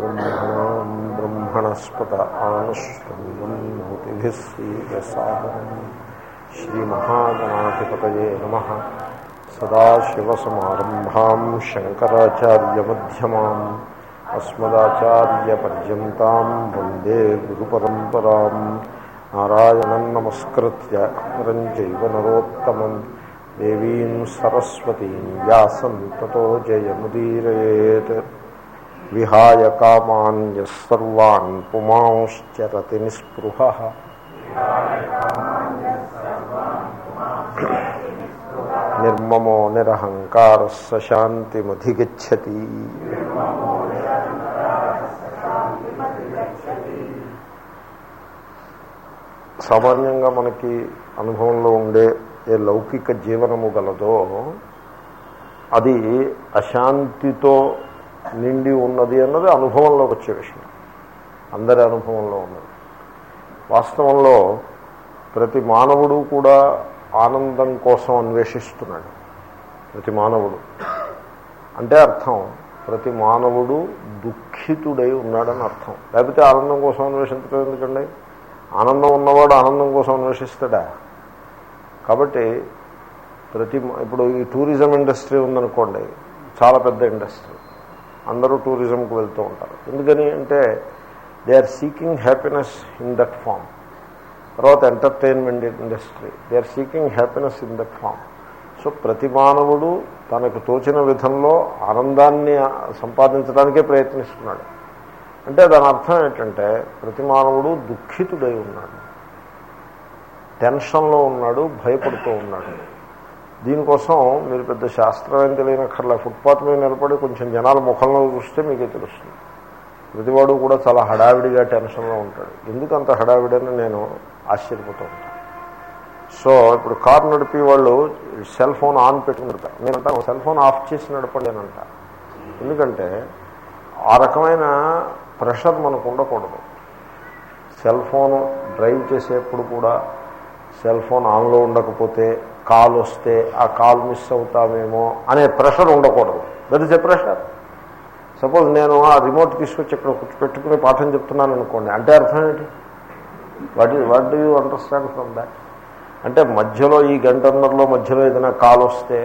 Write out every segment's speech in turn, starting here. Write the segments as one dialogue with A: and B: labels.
A: ब्रह्मणां ब्रह्मणस्पत आनश्वं नम श्रीयसागरम् श्रीमहागणाधिपतये नमः सदाशिवसमारम्भां गुरुपरंपरा नारायण वंदे गुरुपरम्परां नारायणं नमस्कृत्य परं चैव విహాయ కామాన్యసర్వాన్ పుమాంశ్చరతి నిస్పృహ. నిర్మమో నిరహంకార శాంతిమధిగచ్చతి. సామాన్యంగా మనకి అనుభవంలో ఉండే ఏ లౌకిక జీవనము గలదో అది అశాంతితో నిండి ఉన్నది అన్నది అనుభవంలోకి వచ్చే విషయం. అందరి అనుభవంలో ఉన్నది. వాస్తవంలో ప్రతి మానవుడు కూడా ఆనందం కోసం అన్వేషిస్తున్నాడు. ప్రతి మానవుడు. అంటే అర్థం ప్రతి మానవుడు దుఃఖితుడై ఉన్నాడని అర్థం. లేకపోతే ఆనందం కోసం అన్వేషించడం ఎందుకండి? ఆనందం ఉన్నవాడు ఆనందం కోసం అన్వేషిస్తాడా? కాబట్టి ప్రతి ఇప్పుడు ఈ టూరిజం ఇండస్ట్రీ ఉందనుకోండి చాలా పెద్ద ఇండస్ట్రీ. అందరూ టూరిజంకి వెళ్తూ ఉంటారు. ఎందుకని అంటే they are seeking happiness in that form తర్వాత entertainment industry they are seeking happiness in that form so ప్రతి మానవుడు తనకు తోచిన విధంలో ఆనందాన్ని సంపాదించడానికే ప్రయత్నిస్తున్నాడు. అంటే దాని అర్థం ఏంటంటే ప్రతి మానవుడు దుఃఖితుడై ఉన్నాడు. టెన్షన్లో ఉన్నాడు భయపడుతూ ఉన్నాడు. దీనికోసం మీరు పెద్ద శాస్త్రం ఏం తెలియనక్కర్లే ఫుట్పాత్ మీద నిలబడి కొంచెం జనాల ముఖంలో చూస్తే మీకే తెలుస్తుంది. ప్రతివాడు కూడా చాలా హడావిడిగా టెన్షన్లో ఉంటాడు. ఎందుకు అంత హడావిడని నేను ఆశ్చర్యపోతూ ఉంటాను. సో ఇప్పుడు కారు నడిపి వాళ్ళు సెల్ ఫోన్ ఆన్ పెట్టుకుని నడుపుతారు నేను సెల్ ఫోన్ ఆఫ్ చేసి నడపండి అని ఎందుకంటే ఆ రకమైన ప్రెషర్ మనకు ఉండకూడదు. సెల్ ఫోన్ డ్రైవ్ చేసేప్పుడు కూడా సెల్ ఫోన్ ఆన్లో ఉండకపోతే కాల్ వస్తే ఆ కాల్ మిస్ అవుతామేమో అనే ప్రెషర్ ఉండకూడదు. That is a pressure suppose నేను ఆ రిమోట్ తీసుకొచ్చి ఇక్కడ పెట్టుకుని పాఠం చెప్తున్నాను అనుకోండి అంటే అర్థం ఏంటి? What what do you understand from that అంటే మధ్యలో ఈ గంటన్నరలో మధ్యలో ఏదైనా కాల్ వస్తే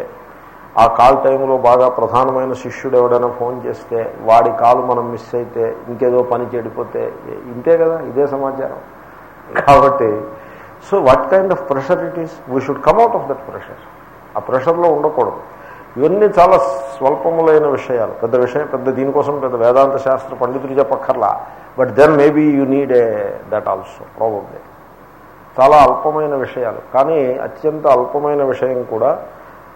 A: ఆ కాల్ టైంలో బాగా ప్రధానమైన శిష్యుడు ఎవడైనా ఫోన్ చేస్తే వాడి కాలు మనం మిస్ అయితే ఇంకేదో పని చెడిపోతే ఇంతే కదా ఇదే సమాచారం. కాబట్టి so what kind of pressure it is we should come out of that pressure ఆ ప్రెషర్లో ఉండకూడదు. ఇవన్నీ చాలా స్వల్పములైన విషయాలు. పెద్ద విషయం పెద్ద దీనికోసం పెద్ద వేదాంత శాస్త్ర పండితులు చెప్పక్కర్లా. But then maybe you need a that also problem చాలా అల్పమైన విషయాలు. కానీ అత్యంత అల్పమైన విషయం కూడా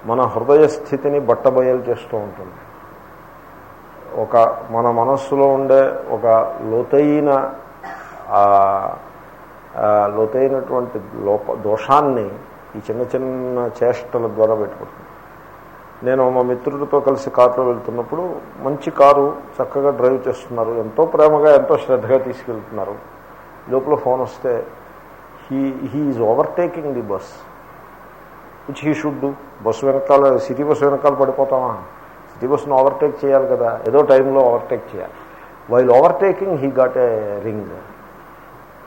A: మన హృదయ స్థితిని బట్టబయలు చేస్తూ ఉంటుంది. ఒక మన మనస్సులో ఉండే ఒక లోతైన లోతైనటువంటి లోప దోషాన్ని ఈ చిన్న చిన్న చేష్టల ద్వారా పెట్టుకుంటుంది. నేను మా మిత్రుడితో కలిసి కారులో వెళ్తున్నప్పుడు మంచి కారు చక్కగా డ్రైవ్ చేస్తున్నారు. ఎంతో ప్రేమగా ఎంతో శ్రద్ధగా తీసుకెళ్తున్నారు. లోపల ఫోన్ వస్తే he he is overtaking the bus. Which he should do bus వెనకాల సిటీ బస్సు వెనకాల పడిపోతామా? సిటీ బస్సును ఓవర్టేక్ చేయాలి కదా. ఏదో టైంలో ఓవర్టేక్ చేయాలి. While overtaking he got a ring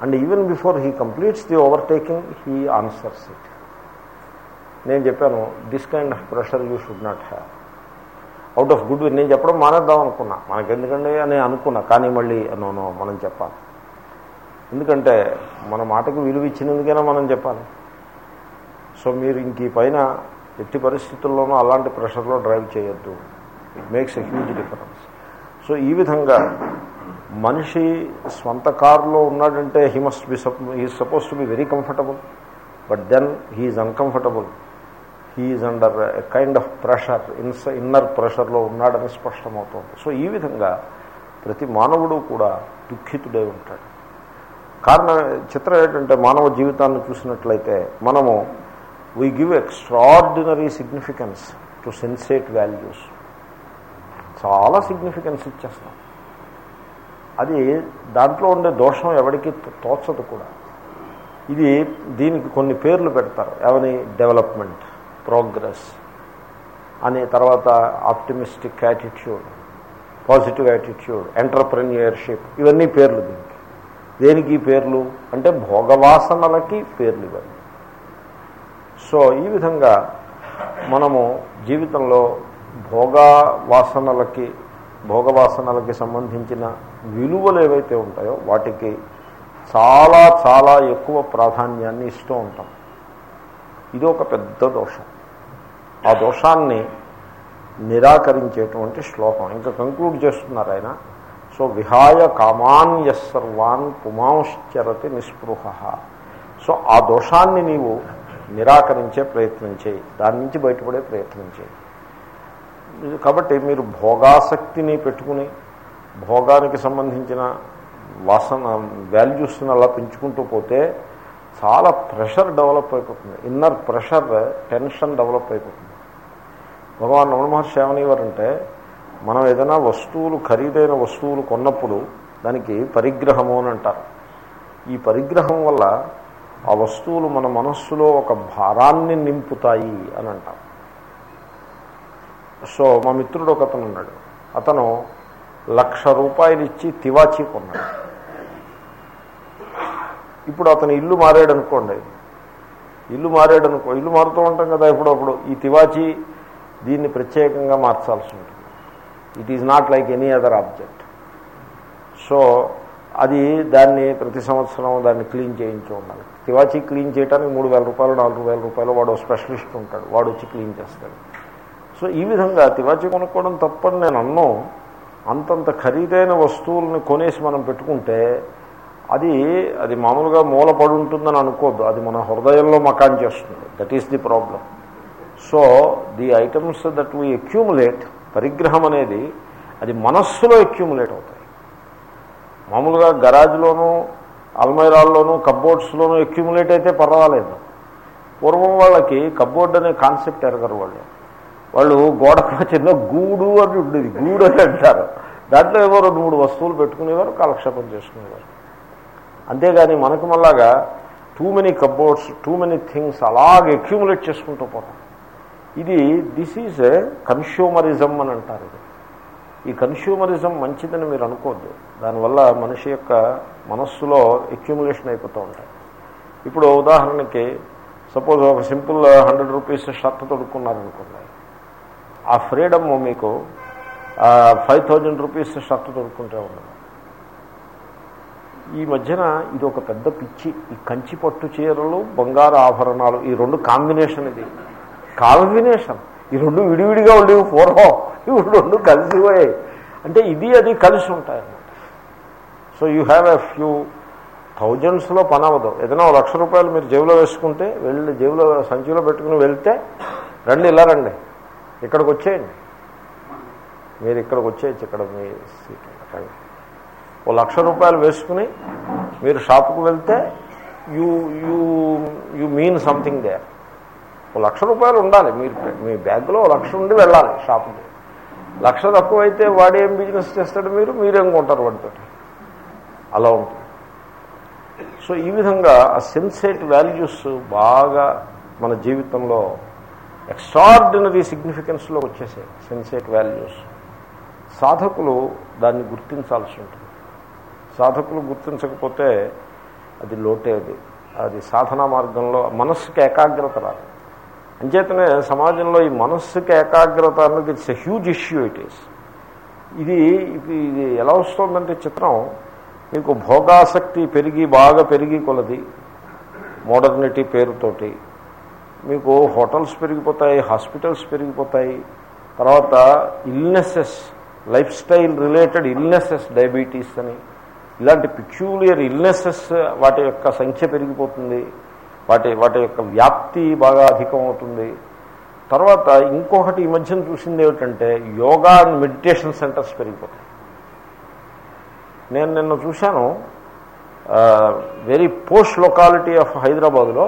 A: and even before he completes the overtaking he answers it నేను చెప్పాను this kind of pressure you should not have out of good నేను చెప్పడం మానేద్దాం అనుకున్నా. మనకెందుకండి అని అనుకున్నా కానీ మళ్ళీ నో మనం చెప్పాలి. ఎందుకంటే మన మాటకు విలువ ఇచ్చినందుకైనా మనం చెప్పాలి. సో మీరు ఇంక ఈ పైన ఎట్టి పరిస్థితుల్లోనూ అలాంటి ప్రెషర్లో డ్రైవ్ చేయొద్దు. It makes a huge difference so ఈ విధంగా మనిషి స్వంత కారులో ఉన్నాడంటే he must be sup he suppose to be very comfortable but then he's uncomfortable he's under a kind of pressure ins inner ప్రెషర్లో ఉన్నాడని స్పష్టమవుతుంది. సో ఈ విధంగా ప్రతి మానవుడు కూడా దుఃఖితుడై ఉంటాడు. కారణం చిత్రం ఏంటంటే మానవ జీవితాన్ని చూసినట్లయితే మనము we give extraordinary significance to sensate values చాలా సిగ్నిఫికెన్స్ ఇచ్చేస్తాం. అది దాంట్లో ఉండే దోషం ఎవరికి తోచదు కూడా. ఇది దీనికి కొన్ని పేర్లు పెడతారు. ఏమని? డెవలప్మెంట్ ప్రోగ్రెస్ అని తర్వాత optimistic attitude positive attitude entrepreneurship ఇవన్నీ పేర్లు దీనికి. దేనికి పేర్లు? అంటే భోగవాసనలకి పేర్లు ఇవన్నీ. సో ఈ విధంగా మనము జీవితంలో భోగ వాసనలకి భోగవాసనలకి సంబంధించిన విలువలు ఏవైతే ఉంటాయో వాటికి చాలా చాలా ఎక్కువ ప్రాధాన్యాన్ని ఇస్తూ ఉంటాం. ఇది ఒక పెద్ద దోషం. ఆ దోషాన్ని నిరాకరించేటువంటి శ్లోకం. ఇంకా కంక్లూడ్ చేస్తున్నారు ఆయన. సో విహాయ కామాన్య సర్వాన్ పుమాంశ్చరతి నిస్పృహ. సో ఆ దోషాన్ని నీవు నిరాకరించే ప్రయత్నం చేయి. దాని నుంచి బయటపడే ప్రయత్నం చేయి. కాబట్టి మీరు భోగాసక్తిని పెట్టుకుని భోగానికి సంబంధించిన వాసన వాల్యూస్ని అలా పెంచుకుంటూ పోతే చాలా ప్రెషర్ డెవలప్ అయిపోతుంది. ఇన్నర్ ప్రెషర్ టెన్షన్ డెవలప్ అయిపోతుంది. భగవాన్ రమణ మహర్షి ఏమనేవారంటే మనం ఏదైనా వస్తువులు ఖరీదైన వస్తువులు కొన్నప్పుడు దానికి పరిగ్రహము అని అంటారు. ఈ పరిగ్రహం వల్ల ఆ వస్తువులు మన మనస్సులో ఒక భారాన్ని నింపుతాయి అని అంటారు. సో మా మిత్రుడు ఒక అతను ఉన్నాడు. అతను లక్ష రూపాయలు ఇచ్చి తివాచీ కొన్నాడు. ఇప్పుడు అతను ఇల్లు మారాడు అనుకోండి ఇల్లు మారాడు అనుకో ఇల్లు మారుతూ ఉంటాం కదా ఇప్పుడు అప్పుడు. ఈ తివాచీ దీన్ని ప్రత్యేకంగా మార్చాల్సి ఉంటుంది. It is not like any other object so అది దాన్ని ప్రతి సంవత్సరం దాన్ని క్లీన్ చేయించు ఉండాలి. తివాచీ క్లీన్ చేయడానికి మూడు వేల రూపాయలు నాలుగు వేల రూపాయలు వాడు స్పెషలిస్ట్ ఉంటాడు. వాడు వచ్చి క్లీన్ చేస్తాడు. సో ఈ విధంగా తివాచి కొనుక్కోవడం తప్పని నేను అన్నో. అంతంత ఖరీదైన వస్తువులను కొనేసి మనం పెట్టుకుంటే అది అది మామూలుగా మూలపడి ఉంటుందని అనుకోద్దు. అది మన హృదయంలో మకాన్ చేస్తుంది. That is the problem so the items that we accumulate పరిగ్రహం అనేది అది మనస్సులో అక్యూములేట్ అవుతాయి. మామూలుగా గరాజ్లోనూ అల్మైరాల్లోనూ కబ్బోర్డ్స్లోనూ అక్యూములేట్ అయితే పర్వాలేదు. పూర్వం వాళ్ళకి కబ్బోర్డ్ అనే కాన్సెప్ట్ ఎరగరు వాళ్ళు. వాళ్ళు గోడకు చిన్న గూడు అని ఉండేది. గూడు అని అంటారు. దాంట్లో ఏవో రెండు మూడు వస్తువులు పెట్టుకునేవారు కాలక్షేపం చేసుకునేవారు. అంతేగాని మనకు మళ్ళాగా too many cupboards too many things అలాగే అక్యూములేట్ చేసుకుంటూ పోతాం. ఇది దిస్ ఈజ్ కన్స్యూమరిజం అని అంటారు ఇది. ఈ కన్స్యూమరిజం మంచిదని మీరు అనుకోవద్దు దానివల్ల మనిషి యొక్క మనస్సులో అక్యూములేషన్ అయిపోతూ ఉంటాయి. ఇప్పుడు ఉదాహరణకి సపోజ్ ఒక సింపుల్ హండ్రెడ్ రూపీస్ షర్ట్ తొడుక్కున్నారనుకోండి. ఆ ఫ్రీడమ్ మీకు ఫైవ్ థౌజండ్ రూపీస్ షర్ట్ దొరుకుంటే ఉండదు. ఈ మధ్యన ఇది ఒక పెద్ద పిచ్చి. ఈ కంచి పట్టు చీరలు బంగారు ఆభరణాలు ఈ రెండు కాంబినేషన్ ఇది. కాంబినేషన్ ఈ రెండు విడివిడిగా ఉండేవి పూర్వం. ఇవి రెండు కలిసి పోయాయి అంటే ఇది అది కలిసి ఉంటాయి so you have a few థౌజండ్స్లో పని అవ్వదు. ఏదైనా లక్ష రూపాయలు మీరు జేబులో వేసుకుంటే వెళ్ళి జేబులో సంచిలో పెట్టుకుని వెళ్తే రండి ఇలా రండి. ఇక్కడికి వచ్చేయండి మీరు ఇక్కడికి వచ్చేయచ్చు ఇక్కడ మీ సీట్ ఓ లక్ష రూపాయలు వేసుకుని మీరు షాపుకు వెళ్తే you you you mean something they ఓ లక్ష రూపాయలు ఉండాలి. మీరు మీ బ్యాగ్లో లక్ష ఉండి వెళ్ళాలి షాపుకి. లక్ష తక్కువైతే వాడేం బిజినెస్ చేస్తాడు మీరు? మీరేం కొంటారు వాడితో? అలా ఉంటుంది. సో ఈ విధంగా ఆ సెన్సేట్ వాల్యూస్ బాగా మన జీవితంలో ఎక్స్ట్రాడినరీ సిగ్నిఫికెన్స్లో వచ్చేసాయి సెన్సేట్ వాల్యూస్. సాధకులు దాన్ని గుర్తించాల్సి ఉంటుంది. సాధకులు గుర్తించకపోతే అది లోటే అది అది సాధనా మార్గంలో మనస్సుకి ఏకాగ్రత రాదు. అంచేతనే సమాజంలో ఈ మనస్సుకి ఏకాగ్రత అన్నది it's a huge issue it is. ఇది ఇది ఎలా వస్తుందంటే చిత్రం మీకు భోగాసక్తి పెరిగి బాగా పెరిగి కొలది మోడర్నిటీ పేరుతోటి మీకు హోటల్స్ పెరిగిపోతాయి హాస్పిటల్స్ పెరిగిపోతాయి. తర్వాత illnesses life style related illnesses diabetes అని. ఇలాంటి పిక్యూలియర్ ఇల్నెసెస్ వాటి యొక్క సంఖ్య పెరిగిపోతుంది. వాటి వాటి యొక్క వ్యాప్తి బాగా అధికం అవుతుంది తర్వాత ఇంకొకటి ఈ మధ్యన చూసింది ఏమిటంటే యోగా అండ్ మెడిటేషన్ సెంటర్స్ పెరిగిపోతాయి. నేను నిన్న చూశాను వెరీ పోస్ట్ లొకాలిటీ ఆఫ్ హైదరాబాద్లో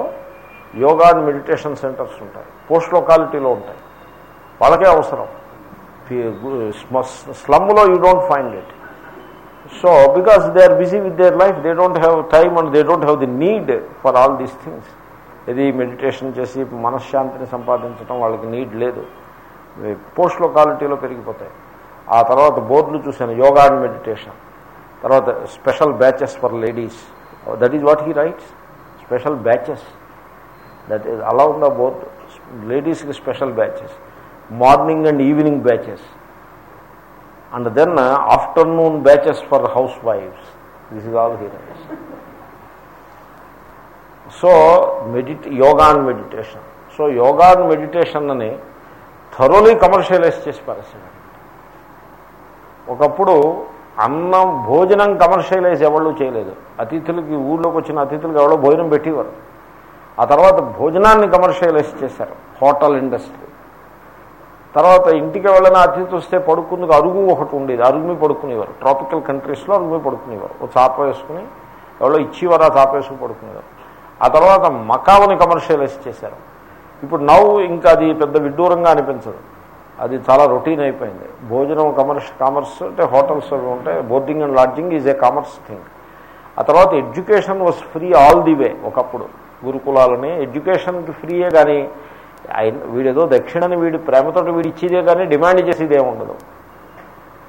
A: యోగా అండ్ మెడిటేషన్ సెంటర్స్ ఉంటాయి. పోస్ట్ లొకాలిటీలో ఉంటాయి. వాళ్ళకే అవసరం. స్లమ్లో you don't find it. So because they are busy with their life they don't have time and they don't have the need for all these things. ఇది meditation చేసి మనశ్శాంతిని సంపాదించడం వాళ్ళకి నీడ్ లేదు. పోస్ట్ లొకాలిటీలో పెరిగిపోతాయి. ఆ తర్వాత బోర్డులు చూశాను యోగా అండ్ మెడిటేషన్. తర్వాత special batches for ladies. That is what he writes. Special batches. That is అలా ఉందా లేడీస్కి special batches morning and evening batches and then afternoon batches for house wives this is all heroes so మెడిట్ yoga and meditation so yoga and meditation అని thoroughly commercialise చేసి పారేసాడు ఒకప్పుడు అన్నం భోజనం commercialise ఎవళ్ళు చేయలేదు. అతిథులకి ఊళ్ళోకి వచ్చిన అతిథులకు ఎవరో భోజనం పెట్టేవారు. ఆ తర్వాత భోజనాన్ని కమర్షియలైజ్ చేశారు హోటల్ ఇండస్ట్రీ. తర్వాత ఇంటికి వెళ్ళిన అతిథి వస్తే పడుకుందుకు అరుగు ఒకటి ఉండేది అరుగు మీద పడుకునేవారు. ట్రాపికల్ కంట్రీస్లో అరుగు మీద పడుకునేవారు. ఒక చాప వేసుకుని ఎవరో ఇచ్చేవారు ఆ చాప వేసుకుని పడుకునేవారు. ఆ తర్వాత మకావని కమర్షియలైజ్ చేశారు. ఇప్పుడు నవ్వు ఇంకా అది పెద్ద విడ్డూరంగా అనిపించదు. అది చాలా రొటీన్ అయిపోయింది. భోజనం కమర్ష్ కామర్స్ అంటే హోటల్స్ అవి ఉంటాయి. Boarding and lodging is a commerce thing. ఆ తర్వాత education was free all the way ఒకప్పుడు. గురుకులాలని ఎడ్యుకేషన్కి ఫ్రీయే కానీ ఆయన వీడేదో దక్షిణని వీడి ప్రేమతో వీడి ఇచ్చేదే కానీ డిమాండ్ చేసేదే ఉండదు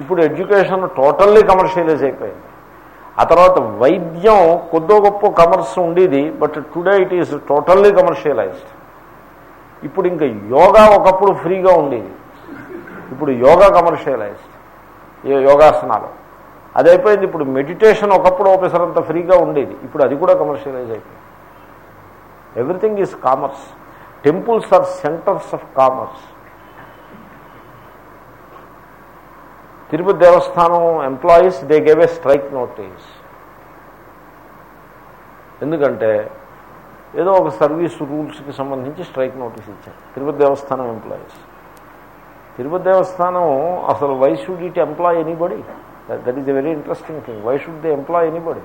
A: ఇప్పుడు ఎడ్యుకేషన్ టోటల్లీ కమర్షియలైజ్ అయిపోయింది. ఆ తర్వాత వైద్యం కొద్దో గొప్ప కమర్స్ ఉండేది but today it is totally commercialised. ఇప్పుడు ఇంకా యోగా ఒకప్పుడు ఫ్రీగా ఉండేది. ఇప్పుడు యోగా కమర్షియలైజ్డ్. యోగాసనాలు. అది అయిపోయింది ఇప్పుడు మెడిటేషన్ ఒకప్పుడు ఒకసారంత ఫ్రీగా ఉండేది. ఇప్పుడు అది కూడా కమర్షియలైజ్ అయిపోయింది. Everything is commerce temples are centres of commerce Tirupati Devasthanam employees they gave a strike notice ఎందుకంటే ఏదో ఒక సర్వీస్ రూల్స్కి సంబంధించి స్ట్రైక్ నోటీస్ ఇచ్చారు. తిరుపతి దేవస్థానం ఎంప్లాయీస్ తిరుపతి దేవస్థానం అసలు why should it employ anybody that is a very interesting thing why should they employ anybody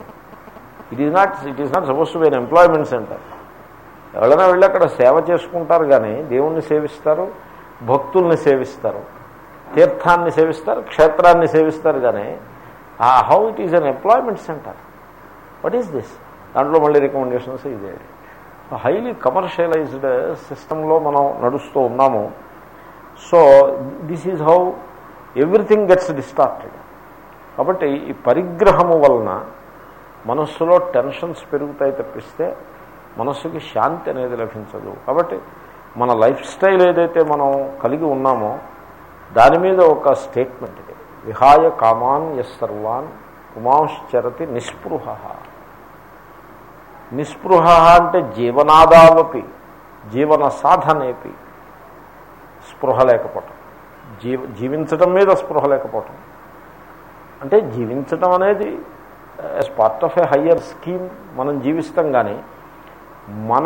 A: it is not it is not suppose to be an employment centre ఎవరైనా వెళ్ళి అక్కడ సేవ చేసుకుంటారు కానీ దేవుణ్ణి సేవిస్తారు భక్తుల్ని సేవిస్తారు తీర్థాన్ని సేవిస్తారు క్షేత్రాన్ని సేవిస్తారు కానీ ఆ how it is an employment centre. What is this? దాంట్లో మళ్ళీ రికమెండేషన్స్ ఇదే. హైలీ కమర్షియలైజ్డ్ సిస్టంలో మనం నడుస్తూ ఉన్నాము. So this is how everything gets distorted కాబట్టి ఈ పరిగ్రహము వలన మనస్సులో టెన్షన్స్ పెరుగుతాయి తప్పిస్తే మనస్సుకి శాంతి అనేది లభించదు. కాబట్టి మన లైఫ్ స్టైల్ ఏదైతే మనం కలిగి ఉన్నామో దాని మీద ఒక స్టేట్మెంట్ ఇది. విహాయ కామాన్ ఎస్ సర్వాన్ ఉమాశ్చరతి నిస్పృహ. నిస్పృహ అంటే జీవనాదావపి జీవన సాధనేపి. స్పృహ లేకపోవటం. జీవ జీవించడం మీద స్పృహ లేకపోవటం. అంటే జీవించడం అనేది as part of a higher scheme మనం జీవిస్తాం కానీ మన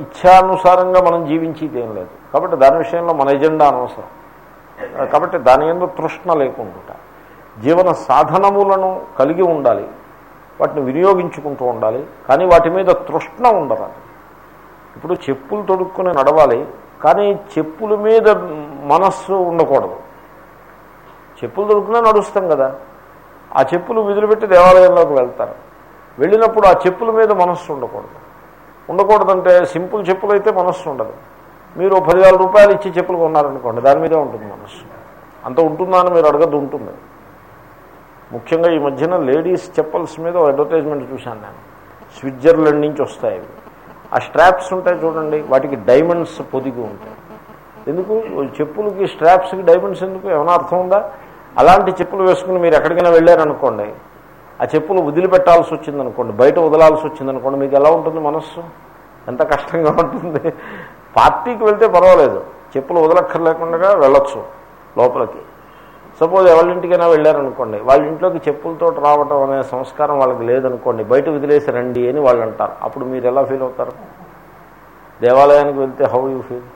A: ఇచ్ఛానుసారంగా మనం జీవించేది ఏం లేదు. కాబట్టి దాని విషయంలో మన ఎజెండా అనవసరం. కాబట్టి దాని ఎందుకు తృష్ణ లేకుండా జీవన సాధనములను కలిగి ఉండాలి. వాటిని వినియోగించుకుంటూ ఉండాలి. కానీ వాటి మీద తృష్ణ ఉండరాదు. ఇప్పుడు చెప్పులు తొడుక్కుని నడవాలి. కానీ చెప్పుల మీద మనస్సు ఉండకూడదు. చెప్పులు తొడుక్కునే నడుస్తాం కదా. ఆ చెప్పులు విదిలిపెట్టి దేవాలయంలోకి వెళ్తారు. వెళ్ళినప్పుడు ఆ చెప్పుల మీద మనస్సు ఉండకూడదు. ఉండకూడదంటే సింపుల్ చెప్పులు అయితే మనస్సు ఉండదు. మీరు పదివేల రూపాయలు ఇచ్చి చెప్పులు కొన్నారనుకోండి దాని మీదే ఉంటుంది మనస్సు. అంత ఉంటుందా అని మీరు అడగద్దు ఉంటుంది. ముఖ్యంగా ఈ మధ్యన లేడీస్ చెప్పల్స్ మీద అడ్వర్టైజ్మెంట్ చూశాను నేను. స్విట్జర్లాండ్ నుంచి వస్తాయి ఆ స్ట్రాప్స్ ఉంటాయి చూడండి వాటికి డైమండ్స్ పొదిగి ఉంటాయి. ఎందుకు? చెప్పులకి స్ట్రాప్స్కి డైమండ్స్ ఎందుకు? ఏమైనా అర్థం ఉందా? అలాంటి చెప్పులు వేసుకుని మీరు ఎక్కడికైనా వెళ్ళారనుకోండి ఆ చెప్పులు వదిలిపెట్టాల్సి వచ్చిందనుకోండి బయట వదలాల్సి వచ్చిందనుకోండి మీకు ఎలా ఉంటుంది మనస్సు? ఎంత కష్టంగా ఉంటుంది? పార్టీకి వెళ్తే పర్వాలేదు. చెప్పులు వదలక్కర్లేకుండా వెళ్ళొచ్చు లోపలికి. సపోజ్ ఎవరింటికైనా వెళ్ళారనుకోండి వాళ్ళ ఇంట్లోకి చెప్పులతో రావటం అనే సంస్కారం వాళ్ళకి లేదనుకోండి బయట వదిలేసి రండి అని వాళ్ళు అంటారు. అప్పుడు మీరు ఎలా ఫీల్ అవుతారు? దేవాలయానికి వెళ్తే హౌ యూ ఫీల్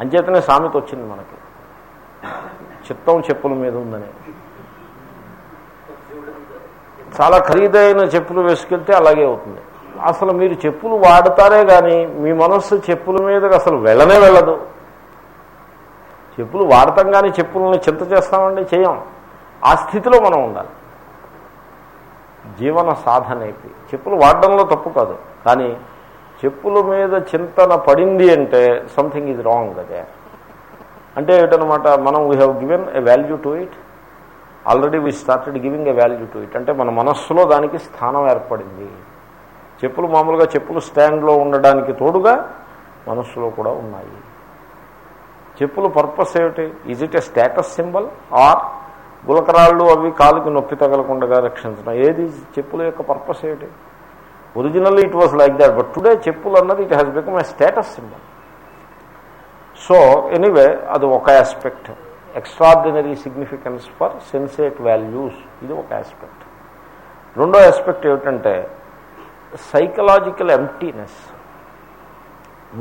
A: అంచేతనే సామెత వచ్చింది మనకి. చిత్తం చెప్పుల మీద ఉందని. చాలా ఖరీదైన చెప్పులు వేసుకెళ్తే అలాగే అవుతుంది. అసలు మీరు చెప్పులు వాడతారే కానీ మీ మనస్సు చెప్పుల మీద అసలు వెళ్ళనే వెళ్ళదు. చెప్పులు వాడతాం కానీ చెప్పులను చింత చేస్తామండి చేయం. ఆ స్థితిలో మనం ఉండాలి. జీవన సాధనేపి చెప్పులు వాడడంలో తప్పు కాదు. కానీ చెప్పుల మీద చింతన పడింది అంటే సంథింగ్ ఈజ్ రాంగ్ అదే. అంటే ఏమిటనమాట మనం we have given a value to it already we started giving a value to it అంటే మన మనస్సులో దానికి స్థానం ఏర్పడింది. చెప్పులు మామూలుగా చెప్పులు స్టాండ్లో ఉండడానికి తోడుగా మనస్సులో కూడా ఉన్నాయి. చెప్పులు పర్పస్ ఏమిటి? Is it a status symbol or గులకరాళ్ళు అవి కాలుకి నొప్పి తగలకుండా రక్షించడం? ఏది? చెప్పుల యొక్క పర్పస్ ఏమిటి? Originally it was like that but today చెప్పులు అన్నది it has become a status symbol so anyway అది ఒక aspect extraordinary significance for sensate values ఇది ఒక ఆస్పెక్ట్ రెండో ఆస్పెక్ట్ ఏమిటంటే సైకలాజికల్ ఎంప్టీనెస్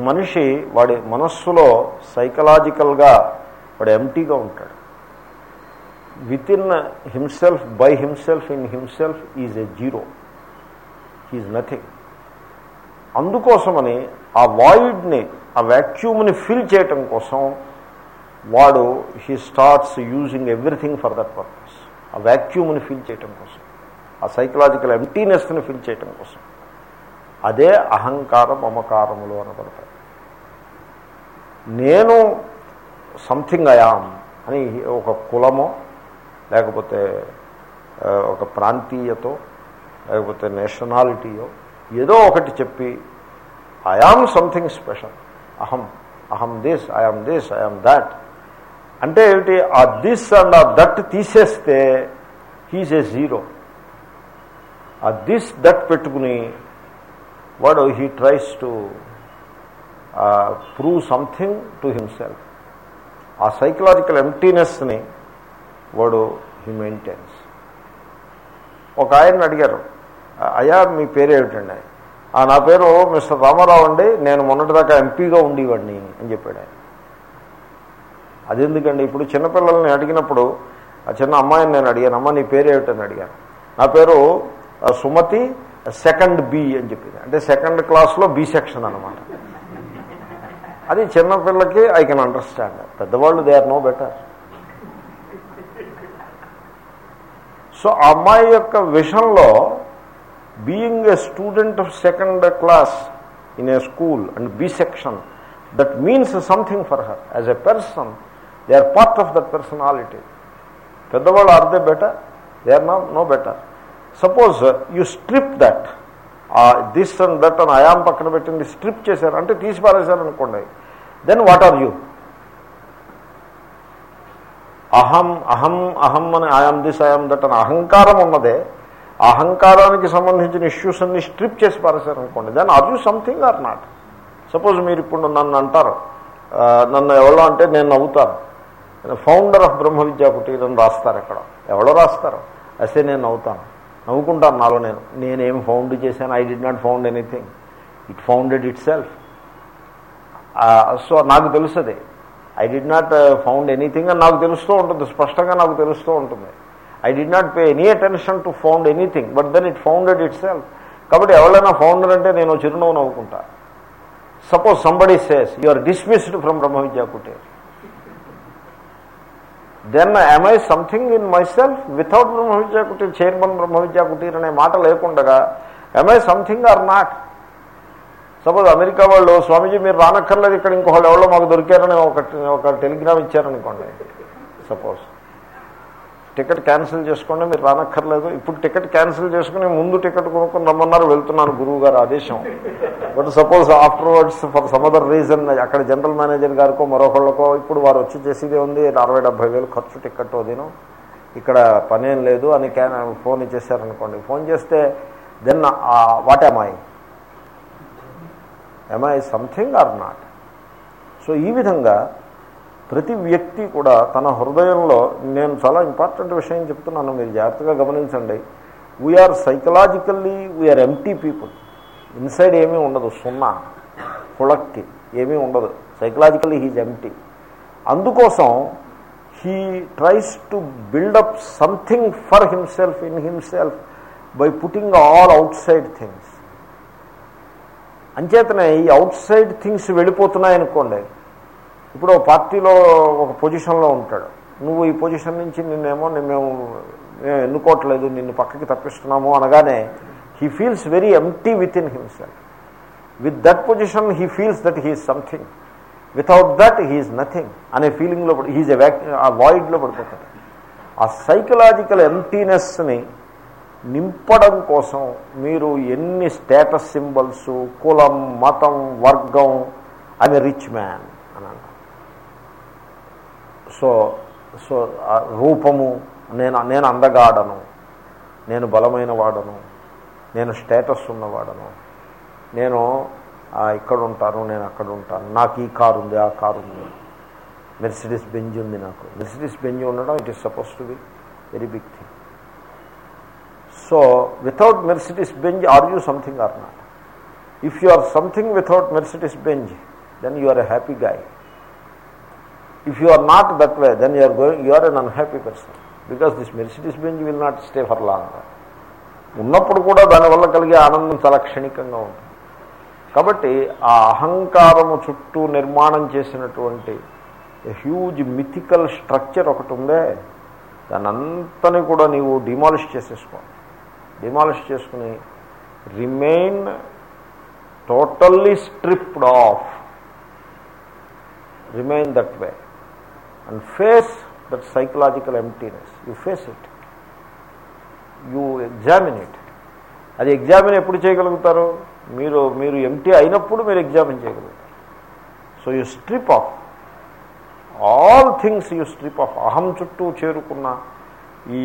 A: మనిషి వాడి మనస్సులో సైకలాజికల్గా వాడు ఎంటీగా ఉంటాడు. Within himself by himself in himself is a zero is nothing అందుకోసమని ఆ వాయిడ్ని ఆ వ్యాక్యూమ్ని ఫిల్ చేయటం కోసం వాడు he starts using everything for that purpose ఆ వ్యాక్యూమ్ని ఫీల్ చేయటం కోసం. ఆ సైకలాజికల్ ఎంటీనెస్ని ఫీల్ చేయటం కోసం. అదే అహంకార మమకారములు అనబడతాయి. నేను సంథింగ్ అయాం అని ఒక కులమో లేకపోతే ఒక ప్రాంతీయతో లేకపోతే నేషనాలిటీయో ఏదో ఒకటి చెప్పి ఐఆమ్ సంథింగ్ స్పెషల్ అహం అహం this I am this I am that అంటే ఏమిటి? ఆ దిస్ అండ్ ఆ దట్ తీసేస్తే హీజ్ ఏ జీరో ఆ దిస్ దట్ పెట్టుకుని వాడు he tries to prove something to himself ఆ సైకలాజికల్ ఎంటీనెస్ని వాడు హీ మెయింటైన్స్ ఒక ఆయన అడిగారు అయ్యా మీ పేరేమిటండి నా పేరు మిస్టర్ రామారావు అండి. నేను మొన్నటిదాకా ఎంపీగా ఉండేవాడిని అని చెప్పాడు ఆయన. అది ఎందుకండి ఇప్పుడు చిన్నపిల్లల్ని అడిగినప్పుడు ఆ చిన్న అమ్మాయిని నేను అడిగాను అమ్మ నీ పేరు ఏమిటని అడిగాను. నా పేరు సుమతి సెకండ్ బి అని చెప్పింది. అంటే సెకండ్ క్లాస్లో బి సెక్షన్ అనమాట అది చిన్నపిల్లకి ఐ కెన్ అండర్స్టాండ్. పెద్దవాళ్ళు they are no better. So ఆ అమ్మాయి యొక్క విషయంలో being a student of second class in a school and B section that means something for her as a person they are part of that personality పెద్దవాళ్ళు are they better they are no no better suppose you strip that this and that అని I am పక్కన పెట్టింది strip చేశారు. అంటే తీసి అనుకోండి. Then what are you అహం అహం అహం అని ఆయాం దిస్ ఆయాం దట్ అని అహంకారం ఉన్నదే. అహంకారానికి సంబంధించిన ఇష్యూస్ అన్ని స్ట్రిప్ చేసి పారేశారు అనుకోండి. Then are you something or not suppose మీరు ఇప్పుడు నన్ను అంటారు. Uh, నన్ను ఎవరో అంటే నేను నవ్వుతాను. ఫౌండర్ ఆఫ్ బ్రహ్మ విద్యా కుటీరం రాస్తారు అక్కడ ఎవడో రాస్తారు? అసే నేను నవ్వుతాను. నవ్వుకుంటాను నాలో నేను. నేనేం ఫౌండ్ చేశాను? I did not found anything it founded itself so నాకు తెలుస్తుంది I did not found anything అని నాకు తెలుస్తూ ఉంటుంది. స్పష్టంగా నాకు తెలుస్తూ ఉంటుంది. I did not pay any attention to found anything but then it founded itself కాబట్టి ఎవరైనా ఫౌండర్ అంటే నేను చిరునవ్వు నవ్వుకుంటా. Suppose somebody says you are dismissed from Brahma Vidya Kutir then I something in myself without Brahma Vidya Kutir chairman Brahma Vidya Kutir అనే మాట లేకుండా I something or not suppose America వాళ్ళు స్వామీజీ మీరు రానక్కర్లేదు ఇక్కడ ఇంకొకళ్ళు ఎవరో మాకు దొరికారని ఒక ఒక టెలిగ్రామ్ ఇచ్చారనుకోండి సపోజ్ టికెట్ క్యాన్సిల్ చేసుకోండి మీరు రానక్కర్లేదు. ఇప్పుడు టికెట్ క్యాన్సిల్ చేసుకుని ముందు టికెట్ కొనుక్కొని రమ్మన్నారు వెళ్తున్నాను గురువు గారు ఆదేశం. But suppose afterwards for some other reason అక్కడ జనరల్ మేనేజర్ గారికో మరొకళ్ళకో ఇప్పుడు వారు వచ్చి చేసేదే ఉంది అరవై డెబ్బై వేలు ఖర్చు టికెట్ అదిను ఇక్కడ పనేం లేదు అని క్యాన్ ఫోన్ ఇచ్చేసారనుకోండి ఫోన్ చేస్తే then what am I am I something or not so ఈ విధంగా ప్రతి వ్యక్తి కూడా తన హృదయంలో నేను చాలా ఇంపార్టెంట్ విషయం చెప్తున్నాను మీరు జాగ్రత్తగా గమనించండి. We are psychologically we are empty people inside ఏమీ ఉండదు సున్నా. పుళక్కి ఏమీ ఉండదు. సైకలాజికల్లీ హీజ్ ఎంటీ అందుకోసం he tries to build up something for himself in himself by putting all outside things అంచేతనే ఈ అవుట్ సైడ్ థింగ్స్ వెళ్ళిపోతున్నాయనుకోండి ఇప్పుడు పార్టీలో ఒక పొజిషన్లో ఉంటాడు. నువ్వు ఈ పొజిషన్ నుంచి నిన్నేమో మేము మేము ఎన్నుకోవట్లేదు నిన్ను పక్కకి తప్పిస్తున్నాము అనగానే he feels very empty within himself with that position he feels that he is something without that he is nothing అనే ఫీలింగ్లో పడి హీజ్ ఎ ఆ వాయిడ్లో పడిపోతాడు. ఆ సైకలాజికల్ ఎంటీనెస్ని నింపడం కోసం మీరు ఎన్ని స్టేటస్ సింబల్స్ కులం మతం వర్గం అది రిచ్ మ్యాన్ సో సో రూపము నేను నేను అందగాడను. నేను బలమైన వాడను. నేను స్టేటస్ ఉన్నవాడను. నేను ఇక్కడ ఉంటాను నేను అక్కడ ఉంటాను నాకు ఈ కారు ఉంది ఆ కారు ఉంది మెర్సిడీస్ బెంజ్ ఉంది నాకు. మెర్సిడీస్ బెంజ్ ఉండడం it is suppose to be very big thing so without Mercedes Benz are you something or not if you are something without Mercedes Benz then you are a happy guy if you are not that way then you are going you are an unhappy person. Because this mercedes Benz will not stay for long ఉన్నప్పుడు కూడా దానివల్ల కలిగే ఆనందం చాలా క్షణికంగా ఉంటుంది. కాబట్టి ఆ అహంకారము చుట్టూ నిర్మాణం చేసినటువంటి హ్యూజ్ మిథికల్ స్ట్రక్చర్ ఒకటి ఉందే దానంతని కూడా నీవు డిమాలిష్ చేసేసుకో డిమాలిష్ చేసుకుని remain totally stripped of remain that way and face that psychological emptiness you face it. You examine it అది ఎగ్జామిన్ ఎప్పుడు చేయగలుగుతారు? మీరు మీరు ఎంటీ అయినప్పుడు మీరు ఎగ్జామిన్ చేయగలుగుతారు. So you strip of. All things you strip of. అహం చుట్టూ చేరుకున్న ఈ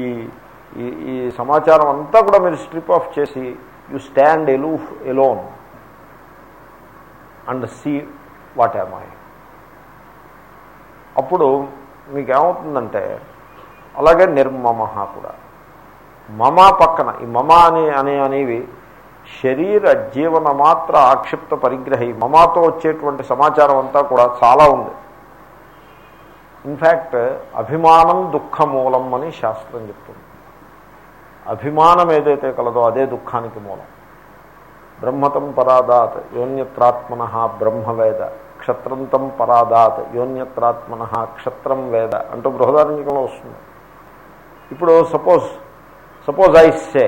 A: ఈ ఈ సమాచారం అంతా కూడా మీరు స్ట్రిప్ ఆఫ్ చేసి you stand aloof alone and see what am I. అప్పుడు మీకు ఏమవుతుందంటే అలాగే నిర్మమ కూడా. మమ పక్కన ఈ మమ అని అనే అనేవి శరీర జీవన మాత్ర ఆక్షిప్త పరిగ్రహి. మమాతో వచ్చేటువంటి సమాచారం అంతా కూడా చాలా ఉంది. ఇన్ఫ్యాక్ట్ అభిమానం దుఃఖమూలం అని శాస్త్రం చెప్తుంది. అభిమానం ఏదైతే కలదో అదే దుఃఖానికి మూలం. బ్రహ్మతం పరాదాత్ యోన్యత్రాత్మన బ్రహ్మవేద. క్షత్రంతం పరాదాత్ యోన్యత్రాత్మన క్షత్రం వేద అంటూ బృహదారణ్యకంలో వస్తుంది. ఇప్పుడు suppose suppose I say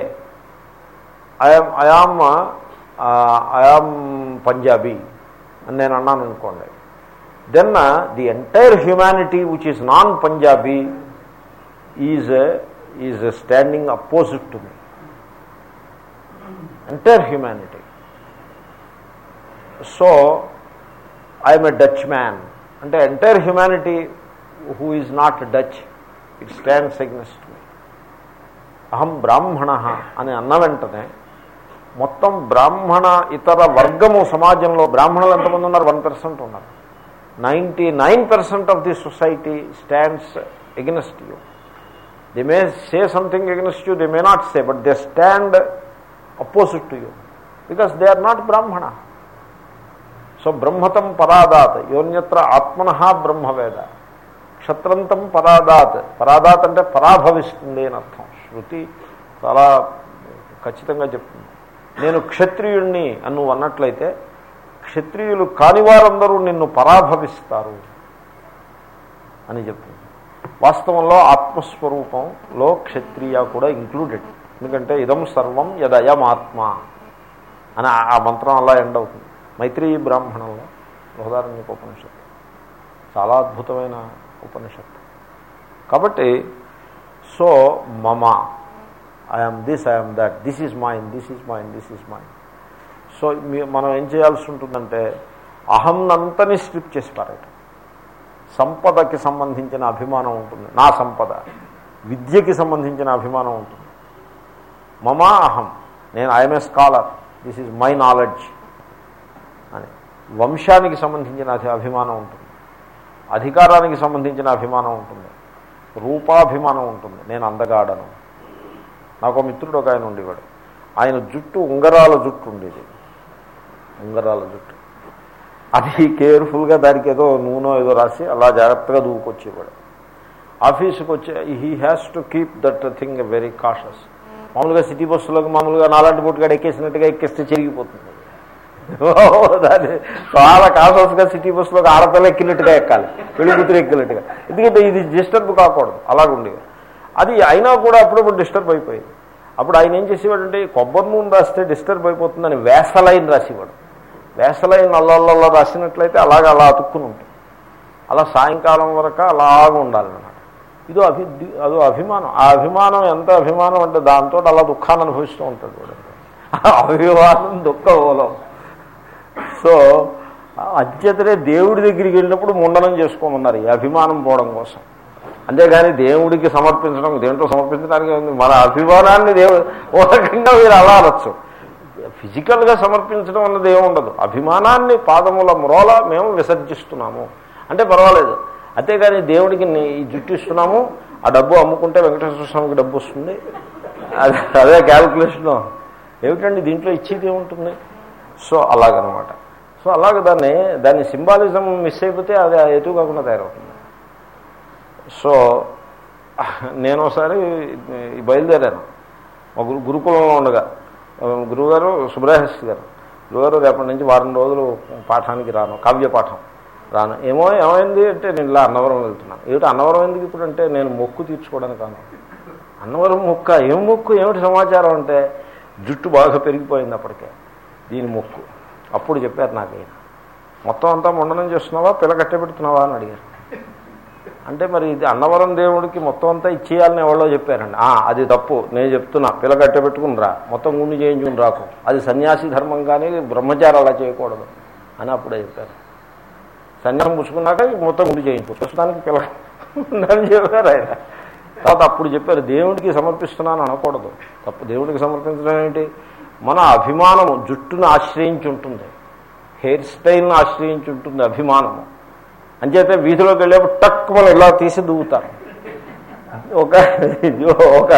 A: I'm I am I am Punjabi అని నేను అన్నాను అనుకోండి. Then the entire humanity which is non Punjabi is is standing opposite to me. Entire humanity. So I'm a Dutch man అంటే entire humanity who is not Dutch it stands against me అహం బ్రాహ్మణ అని అన్న వెంటనే మొత్తం బ్రాహ్మణ ఇతర వర్గము సమాజంలో బ్రాహ్మణులు ఎంతమంది ఉన్నారు? వన్ పర్సెంట్ ఉన్నారు. Ninety nine percent of the society stands against you they may say something against you they may not say but they stand opposite to you because they are not brahmana so బ్రహ్మతం పరాదాత్ యోన్యత్ర ఆత్మన బ్రహ్మవేద. క్షత్రంతం పరాదాత్ పరాదాత్ అంటే పరాభవిస్తుంది అని అర్థం. శృతి చాలా ఖచ్చితంగా చెప్తుంది. నేను క్షత్రియుణ్ణి అని నువ్వు అన్నట్లయితే క్షత్రియులు కాని వారందరూ నిన్ను పరాభవిస్తారు అని చెప్తుంది. వాస్తవంలో ఆత్మస్వరూపంలో క్షత్రియ కూడా ఇంక్లూడెడ్ ఎందుకంటే ఇదం సర్వం యదయం ఆత్మ అని ఆ మంత్రం అలా ఎండ్ అవుతుంది. మైత్రీ బ్రాహ్మణంలో బృహదారణ్యక ఉపనిషత్తు చాలా అద్భుతమైన ఉపనిషత్తు. కాబట్టి సో మమ I'm this I'm that this is mind this is mind this is mind so మీ- మనం ఏం చేయాల్సి ఉంటుందంటే అహంనంతని స్ట్రిప్ చేసి పారేయటం. సంపదకి సంబంధించిన అభిమానం ఉంటుంది. నా సంపద. విద్యకి సంబంధించిన అభిమానం ఉంటుంది. మమా అహం. నేను I'm a scholar this is my knowledge వంశానికి సంబంధించిన అభిమానం ఉంటుంది. అధికారానికి సంబంధించిన అభిమానం ఉంటుంది. రూపాభిమానం ఉంటుంది. నేను అందగాడను. నాకు ఒక మిత్రుడు ఒక ఆయన ఉండేవాడు. ఆయన జుట్టు ఉంగరాల జుట్టు ఉండేది. ఉంగరాల జుట్టు. అది కేర్ఫుల్గా దానికి ఏదో నూనె ఏదో రాసి అలా జాగ్రత్తగా దూకొచ్చేవాడు. ఆఫీస్కి వచ్చే he has to keep that thing very cautious మామూలుగా సిటీ బస్సులకు మామూలుగా నాలాంటి బుట్టుగా ఎక్కేసినట్టుగా ఎక్కిస్తే చెరిగిపోతుంది. దాన్ని చాలా కాన్షియస్గా సిటీ బస్సులో ఆడపిల్ల ఎక్కినట్టుగా ఎక్కాలి. పెళ్ళి కూతురు ఎక్కినట్టుగా. ఎందుకంటే ఇది డిస్టర్బ్ కాకూడదు. అలాగుండేది. అది అయినా కూడా అప్పుడప్పుడు డిస్టర్బ్ అయిపోయింది. అప్పుడు ఆయన ఏం చేసేవాడంటే కొబ్బరి నూనె రాస్తే డిస్టర్బ్ అయిపోతుందని వేసలైన్ రాసేవాడు. వేసలైన్ అల్లల్లో రాసినట్లయితే అలాగే అలా అతుక్కుని ఉంటుంది. అలా సాయంకాలం వరకు అలాగ ఉండాలన్నమాట. ఇదో అభి అదో అభిమానం. ఆ అభిమానం ఎంత అభిమానం అంటే దాంతో అలా దుఃఖాన్ని అనుభవిస్తూ ఉంటాడు వాడు. అభిమానం ఓలం సో అత్యతనే దేవుడి దగ్గరికి వెళ్ళినప్పుడు ముండనం చేసుకోమన్నారు ఈ అభిమానం పోవడం కోసం. అంతేగాని దేవుడికి సమర్పించడం దేంట్లో సమర్పించడానికి మన అభిమానాన్ని దేవుడు ఓ రకంగా మీరు అలా అనొచ్చు. ఫిజికల్గా సమర్పించడం అన్నది ఏముండదు. అభిమానాన్ని పాదముల మ్రోల మేము విసర్జిస్తున్నాము. అంటే పర్వాలేదు. అంతేగాని దేవుడికి జుట్టిస్తున్నాము ఇస్తున్నాము ఆ డబ్బు అమ్ముకుంటే వెంకటేశ్వర స్వామికి డబ్బు వస్తుంది. అదే అదే క్యాల్కులేషను. ఏమిటండి దీంట్లో ఇచ్చేది ఏముంటుంది? సో అలాగనమాట. సో అలాగ దాన్ని దాని సింబాలిజం మిస్ అయిపోతే అది ఎటు కాకుండా తయారవుతుంది. సో నేను ఒకసారి బయలుదేరాను. మా గురు గురుకులంలో ఉండగా గురువుగారు సుబ్రహస్ గారు గురుగారు రేపటి నుంచి వారం రోజులు పాఠానికి రాను కావ్య పాఠం రాను. ఏమో ఏమైంది అంటే నేను ఇలా అన్నవరం వెళ్తున్నాను. ఏమిటి అన్నవరం ఎందుకు ఇప్పుడు అంటే నేను మొక్కు తీర్చుకోవడానికి కాను అన్నవరం మొక్క ఏం మొక్కు ఏమిటి సమాచారం అంటే జుట్టు బాగా పెరిగిపోయింది అప్పటికే. దీని ముక్కు. అప్పుడు చెప్పారు నాకు ఆయన మొత్తం అంతా ముండనం చేస్తున్నావా? పిల్ల కట్టబెడుతున్నావా? అని అడిగారు. అంటే మరి ఇది అన్నవరం దేవుడికి మొత్తం అంతా ఇచ్చేయాలని ఎవరో చెప్పారండి. అది తప్పు. నేను చెప్తున్నా. పిల్ల కట్టబెట్టుకుని రా మొత్తం గుండు చేయించుకుని రాకు. అది సన్యాసి ధర్మం కానీ బ్రహ్మచారి అలా చేయకూడదు. అని అప్పుడే చెప్పారు. సన్యాసం పుచ్చుకున్నాక మొత్తం గుండు చేయించు. ప్రస్తుతానికి పిల్ల చెప్పారు ఆయన. తర్వాత అప్పుడు చెప్పారు దేవుడికి సమర్పిస్తున్నాను అనకూడదు. తప్పు. దేవుడికి సమర్పించడం ఏంటి? మన అభిమానము జుట్టును ఆశ్రయించి ఉంటుంది హెయిర్ స్టైల్ని ఆశ్రయించి ఉంటుంది అభిమానము. అంచేతే వీధిలోకి వెళ్ళేప్పుడు టక్ మనం ఇలా తీసి దువ్వుతారు. ఒక ఒక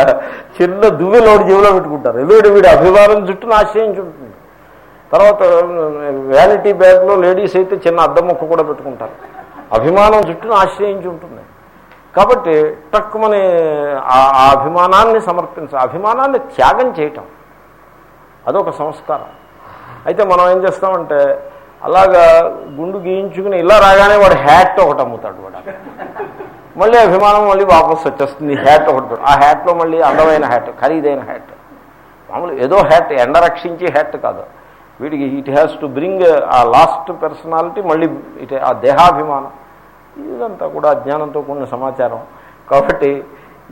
A: చిన్న దువ్వెలోడు జీవులో పెట్టుకుంటారు. ఎందుకంటే వీడి అభిమానం జుట్టును ఆశ్రయించి ఉంటుంది తర్వాత వ్యాలిటీ బ్యాగ్లో లేడీస్ అయితే చిన్న అద్దం ముక్క కూడా పెట్టుకుంటారు. అభిమానం జుట్టును ఆశ్రయించి ఉంటుంది కాబట్టి టక్కుమని ఆ ఆ అభిమానాన్ని సమర్పించ అభిమానాన్ని త్యాగం చేయటం. అదొక సంస్కారం. అయితే మనం ఏం చేస్తామంటే అలాగా గుండు గీయించుకుని ఇలా రాగానే వాడు హ్యాట్ ఒకటి అమ్ముతాడు వాడు. మళ్ళీ అభిమానం మళ్ళీ వాపస్ వచ్చేస్తుంది. హ్యాట్ ఒకటి ఆ హ్యాట్లో మళ్ళీ అందమైన హ్యాట్ ఖరీదైన హ్యాట్ మామూలు ఏదో హ్యాట్ ఎండ రక్షించే హ్యాట్ కాదు. వీడికి ఇట్ హ్యాస్ టు బ్రింగ్ ఆ లాస్ట్ పర్సనాలిటీ మళ్ళీ ఇట్ ఆ దేహాభిమానం. ఇదంతా కూడా అజ్ఞానంతో కూడిన సమాచారం. కాబట్టి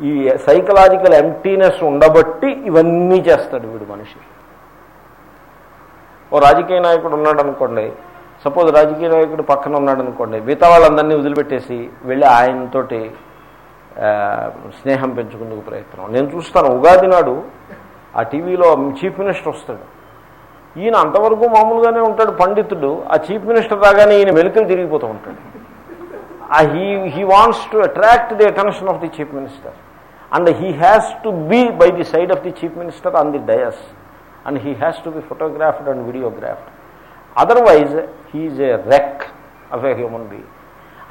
A: ఈ సైకలాజికల్ ఎంటీనెస్ ఉండబట్టి ఇవన్నీ చేస్తాడు వీడు మనిషి. ఓ రాజకీయ నాయకుడు ఉన్నాడు అనుకోండి సపోజ్ రాజకీయ నాయకుడు పక్కన ఉన్నాడు అనుకోండి మిగతా వాళ్ళందరినీ వదిలిపెట్టేసి వెళ్ళి ఆయనతోటి స్నేహం పెంచుకుందుకు ప్రయత్నం. నేను చూస్తాను ఉగాది నాడు ఆ టీవీలో చీఫ్ మినిస్టర్ వస్తాడు. ఈయన అంతవరకు మామూలుగానే ఉంటాడు పండితుడు. ఆ చీఫ్ మినిస్టర్ రాగానే ఈయన వెలుకలు తిరిగిపోతూ ఉంటాడు. He he wants to attract the attention of the chief minister. And he has to be by the side of the chief minister on the dais and he has to be photographed and videographed. Otherwise he is a wreck of a human be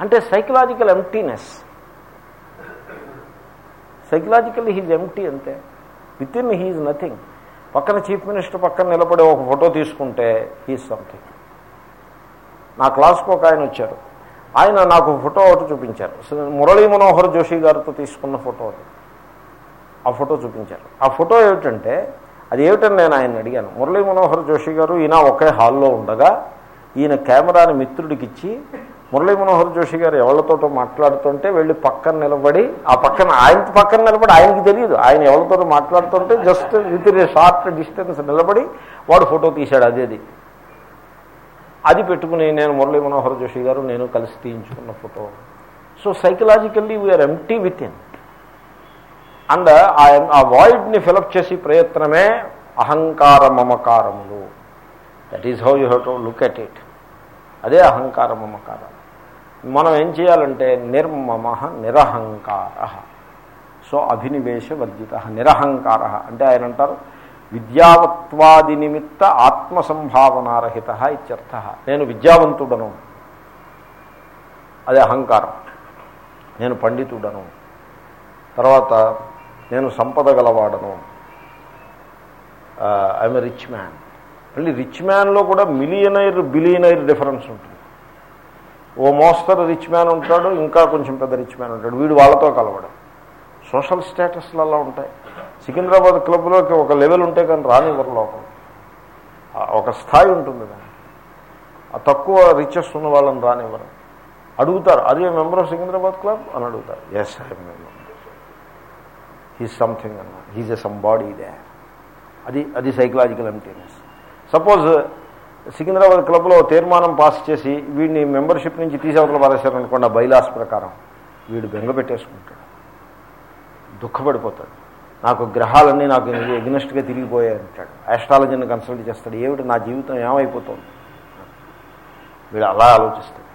A: అంటే psychological emptiness psychologically he's empty అంతే. Within he's nothing పక్కన chief minister పక్కన నిలబడే ఒక photo తీసుకుంటే he's something నా క్లాస్కు ఒక ఆయన వచ్చారు. ఆయన నాకు ఫోటో ఒకటి చూపించారు. మురళీ మనోహర్ జోషి గారితో తీసుకున్న ఫోటో అది. ఆ ఫోటో చూపించారు. ఆ ఫోటో ఏమిటంటే అది ఏమిటని నేను ఆయన అడిగాను. మురళీ మనోహర్ జోషి గారు ఈయన ఒకే హాల్లో ఉండగా ఈయన కెమెరాని మిత్రుడికి ఇచ్చి మురళీ మనోహర్ జోషి గారు ఎవరితోటో మాట్లాడుతుంటే వెళ్ళి పక్కన నిలబడి ఆ పక్కన ఆయన పక్కన నిలబడి ఆయనకి తెలియదు. ఆయన ఎవరితో మాట్లాడుతుంటే just within short distance నిలబడి వాడు ఫోటో తీశాడు అదేది. అది పెట్టుకుని నేను మురళీ మనోహర్ జోషి గారు నేను కలిసి తీయించుకున్న photo. So psychologically we are empty within and ఆ వాయిడ్ని ఫిలప్ చేసి ప్రయత్నమే అహంకార మమకారములు that is how you have to look at it అదే అహంకార మమకారం మనం ఏం చేయాలంటే నిర్మమ నిరహంకార. సో అభినివేశ వర్జిత నిరహంకార. అంటే ఆయన అంటారు విద్యావత్వాది నిమిత్త ఆత్మసంభావనారహిత ఇత్యర్థ. నేను విద్యావంతుడను. అదే అహంకారం. నేను పండితుడను. తర్వాత నేను సంపద గలవాడను ఐఎమ్ uh, రిచ్ మ్యాన్ మళ్ళీ రిచ్ మ్యాన్లో కూడా మిలియనైర్ బిలియనైర్ డిఫరెన్స్ ఉంటుంది. ఓ మోస్తరు రిచ్ మ్యాన్ ఉంటాడు ఇంకా కొంచెం పెద్ద రిచ్ మ్యాన్ ఉంటాడు. వీడు వాళ్ళతో కలవడం. సోషల్ స్టేటస్లు అలా ఉంటాయి. సికింద్రాబాద్ క్లబ్లోకి ఒక లెవెల్ ఉంటే కానీ రానివ్వరు లోపల uh, ఒక స్థాయి ఉంటుంది దాన్ని ఆ తక్కువ రిచెస్ ఉన్న వాళ్ళని రానివ్వరు. అడుగుతారు అదే మెంబర్ ఆఫ్ సికింద్రాబాద్ క్లబ్ అని అడుగుతారు. Yes I member he's something అన్న he's a somebody they అది అది సైకలాజికల్ ఎంటీనెస్ సపోజ్ సికింద్రాబాద్ క్లబ్లో తీర్మానం పాస్ చేసి వీడిని మెంబర్షిప్ నుంచి తీసేవతలు పారేశారనుకోండి ఆ బైలాస్ ప్రకారం వీడు బెంగ పెట్టేసుకుంటాడు. దుఃఖపడిపోతాడు. నాకు గ్రహాలన్నీ నాకు ఎగ్నెస్ట్గా తిరిగిపోయాయి అంటాడు. ఆస్ట్రాలజీని కన్సల్ట్ చేస్తాడు. ఏమిటి నా జీవితం? ఏమైపోతుంది? వీడు అలా ఆలోచిస్తాడు.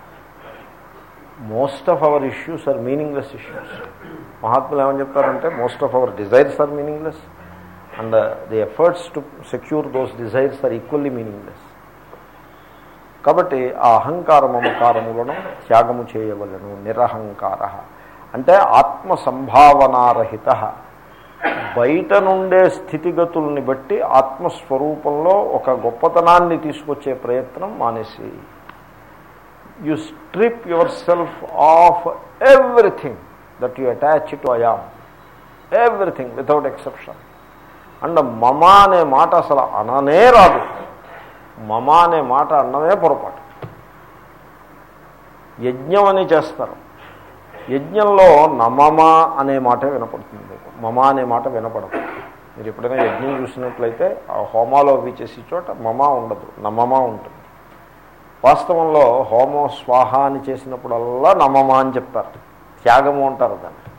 A: Most of our issues are meaningless issues మహాత్ములు ఏమని చెప్తారంటే most of our desires are meaningless and the efforts to secure those desires are equally meaningless కాబట్టి ఆ అహంకార మమకారములను త్యాగము చేయవలను నిరహంకార. అంటే ఆత్మ సంభావనారహిత బయట నుండే స్థితిగతుల్ని బట్టి ఆత్మస్వరూపంలో ఒక గొప్పతనాన్ని తీసుకొచ్చే ప్రయత్నం మానేసి you strip yourself off everything that you attach to I'm everything without exception and మమ అనే మాట అసలు అననే రాదు మమ అనే మాట అన్నమే పొరపాటు యజ్ఞం అని చేస్తారు యజ్ఞంలో నమమ అనే మాట వినపడుతుంది మమ అనే మాట వినపడదు మీరు ఎప్పుడైనా యజ్ఞం చూసినట్లయితే ఆ హోమాలో అవి చోట మమ ఉండదు నమమ ఉంటుంది వాస్తవంలో హోమో స్వాహ అని చేసినప్పుడల్లా నమమ అని చెప్తారు. త్యాగము అంటారు దాన్ని.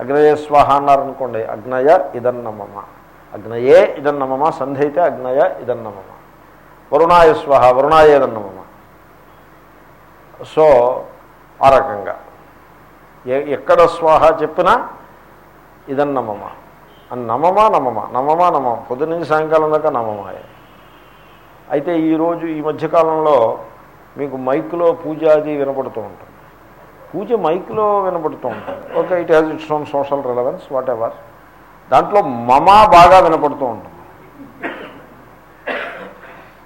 A: అగ్నయ స్వాహ అన్నారనుకోండి అగ్నయ ఇదన్నమమ అగ్నయే ఇదన్నమమ సంధి అయితే అగ్నయ ఇదన్నమమ వరుణాయ స్వాహ వరుణాయ ఇదన్నమమ సో ఆ రకంగా. ఎక్కడ స్వాహ చెప్పినా ఇదన్నమమ అని నమమా నమమ. నమమా నమమ. పొద్దున్నీ సాయంకాలం దాకా నమమాయ. అయితే ఈరోజు ఈ మధ్యకాలంలో మీకు మైక్లో పూజ అది వినపడుతూ ఉంటుంది. పూజ మైక్లో వినపడుతూ ఉంటుంది. Okay it has its own social relevance whatever దాంట్లో మమ బాగా వినపడుతూ ఉంటుంది.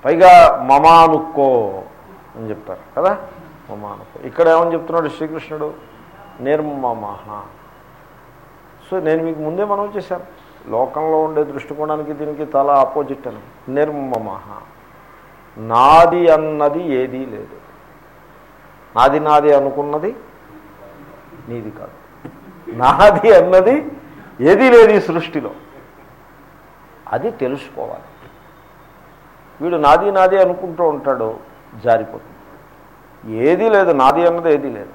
A: పైగా మమానుక్కో అని చెప్తారు కదా? మమానుక్కో. ఇక్కడ ఏమని చెప్తున్నాడు శ్రీకృష్ణుడు? నిర్మమహ. సో నేను మీకు ముందే మనం చేశాను. లోకంలో ఉండే దృష్టికోణానికి దీనికి చాలా ఆపోజిట్ అని. నిర్మమహ. నాది అన్నది ఏదీ లేదు. నాది నాది అనుకున్నది నీది కాదు. నాది అన్నది ఏదీ లేదు ఈ సృష్టిలో. అది తెలుసుకోవాలి. వీడు నాది నాది అనుకుంటూ ఉంటాడు జారిపోతుంది. ఏదీ లేదు నాది అన్నది ఏదీ లేదు.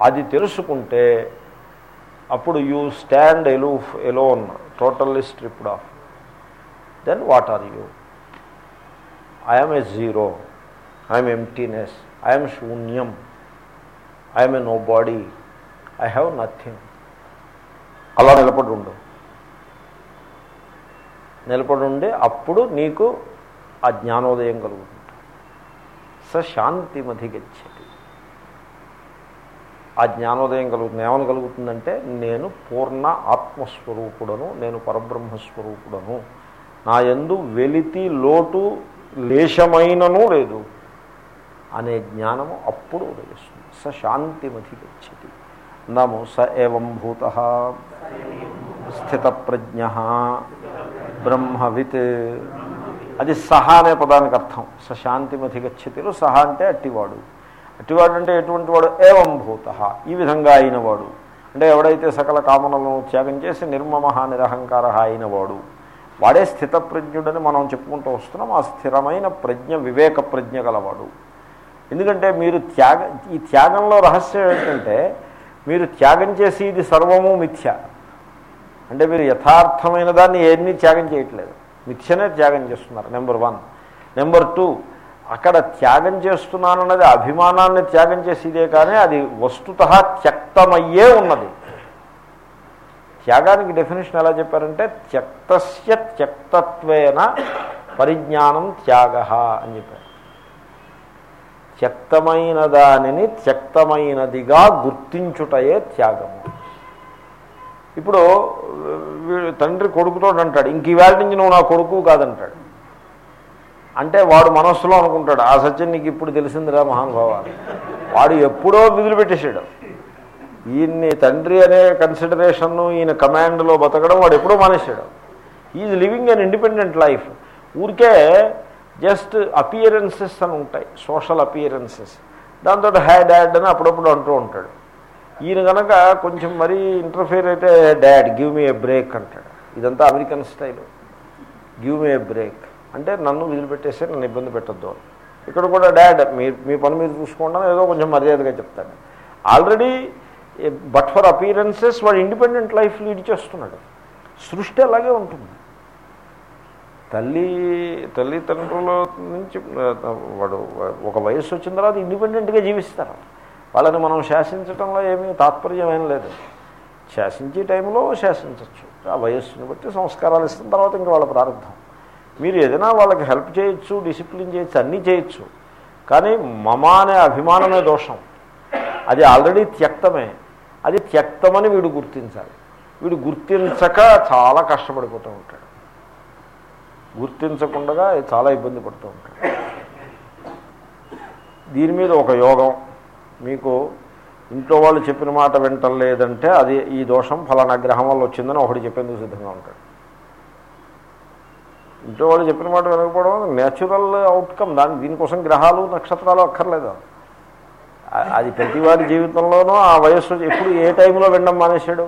A: అది తెలుసుకుంటే అప్పుడు you stand aloof alone totally stripped off. Then what are you? I'm a zero I'm emptiness I'm శూన్యం I'm a nobody I have nothing అలా నిలబడి ఉండు నిలబడి ఉండి అప్పుడు నీకు ఆ జ్ఞానోదయం కలుగుతుంది. స శాంతిమధి గచ్చతి. ఆ జ్ఞానోదయం కలుగుతుంది. ఏమని కలుగుతుందంటే నేను పూర్ణ ఆత్మస్వరూపుడను నేను పరబ్రహ్మస్వరూపుడను. నా యందు వెలితి లోటు లేశమైనను లేదు. అనే జ్ఞానము అప్పుడు ఉదయిస్తుంది. స శాంతిమధి గచ్చతి. అందాము స ఏవం భూత. స్థితప్రజ్ఞ. బ్రహ్మవిత్. అది సహా అనే పదానికి అర్థం. స శాంతిమధి గచ్చతిలో సహా అంటే అట్టివాడు. అట్టివాడు అంటే ఎటువంటి వాడు? ఏవం భూత. ఈ విధంగా అయినవాడు. అంటే ఎవడైతే సకల కామనలను త్యాగం చేసి నిర్మమ నిరహంకార అయినవాడు. వాడే స్థితప్రజ్ఞుడని మనం చెప్పుకుంటూ వస్తున్నాం. ఆ స్థిరమైన ప్రజ్ఞ వివేక ప్రజ్ఞ గలవాడు. ఎందుకంటే మీరు త్యాగ ఈ త్యాగంలో రహస్యం ఏంటంటే మీరు త్యాగం చేసి ఇది సర్వము మిథ్య. అంటే మీరు యథార్థమైన దాన్ని ఏన్ని త్యాగం చేయట్లేదు. మిథ్యనే త్యాగం చేస్తున్నారు నెంబర్ వన్. నెంబర్ టూ అక్కడ త్యాగం చేస్తున్నానన్నది అభిమానాన్ని త్యాగం చేసేదే కానీ అది వస్తుత త్యక్తమయ్యే ఉన్నది. త్యాగానికి డెఫినేషన్ ఎలా చెప్పారంటే త్యక్తస్య త్యక్తత్వేన పరిజ్ఞానం త్యాగ అని చెప్పారు. త్యక్తమైన దానిని త్యక్తమైనదిగా గుర్తించుటయే త్యాగము. ఇప్పుడు వీడు తండ్రి కొడుకుతో అంటాడు ఇంక ఈవేళ నుంచి నువ్వు నా కొడుకు కాదంటాడు. అంటే వాడు మనస్సులో అనుకుంటాడు ఆ సత్యం నీకు ఇప్పుడు తెలిసిందిరా మహానుభావాలు వాడు ఎప్పుడో విధులు పెట్టేశాడు. ఈయన్ని తండ్రి అనే కన్సిడరేషన్ను ఈయన కమాండ్లో బతకడం వాడు ఎప్పుడో మానేశాడు. Is living an independent life ఊరికే జస్ట్ అపియరెన్సెస్ అని ఉంటాయి సోషల్ అపియరెన్సెస్ దాంతో హ్యా డాడ్ అని అప్పుడప్పుడు అంటూ ఉంటాడు. ఈయన కనుక కొంచెం మరీ ఇంటర్ఫియర్ అయితే dad give me a break అంటాడు. ఇదంతా American style give me a break అంటే నన్ను వదిలిపెట్టేస్తే నన్ను ఇబ్బంది పెట్టద్దు ఇక్కడ కూడా డాడ్ మీ మీ పని మీరు చూసుకోండి ఏదో కొంచెం మర్యాదగా చెప్తాడు. ఆల్రెడీ బట్ ఫర్ అపీరెన్సెస్ వాడు ఇండిపెండెంట్ లైఫ్ లీడ్ చేస్తున్నాడు. సృష్టి అలాగే ఉంటుంది. తల్లి తల్లిదండ్రుల నుంచి వాడు ఒక వయస్సు వచ్చిన తర్వాత ఇండిపెండెంట్గా జీవిస్తారు. వాళ్ళని మనం శాసించడంలో ఏమీ తాత్పర్యం ఏం లేదు. శాసించే టైంలో శాసించవచ్చు ఆ వయస్సుని బట్టి సంస్కారాలు ఇస్తున్న తర్వాత ఇంకా వాళ్ళ ప్రారంభం. మీరు ఏదైనా వాళ్ళకి హెల్ప్ చేయొచ్చు డిసిప్లిన్ చేయొచ్చు అన్నీ చేయొచ్చు. కానీ మమ అనే అభిమానమే దోషం. అది ఆల్రెడీ త్యక్తమే. అది త్యక్తమని వీడు గుర్తించాలి. వీడు గుర్తించక చాలా కష్టపడిపోతూ ఉంటాడు. గుర్తించకుండా చాలా ఇబ్బంది పడుతూ ఉంటాడు. దీని మీద ఒక యోగం. మీకు ఇంట్లో వాళ్ళు చెప్పిన మాట వింటం లేదంటే అది ఈ దోషం ఫలానా గ్రహం వల్ల వచ్చిందని ఒకటి చెప్పేందుకు సిద్ధంగా ఉంటాడు. ఇంట్లో వాళ్ళు చెప్పిన మాట వినకపోవడం నేచురల్ అవుట్కమ్ దాని దీనికోసం గ్రహాలు నక్షత్రాలు అక్కర్లేదు. అది ప్రతి వారి జీవితంలోనూ ఆ వయస్సు ఎప్పుడు ఏ టైంలో వినడం మానేశాడు?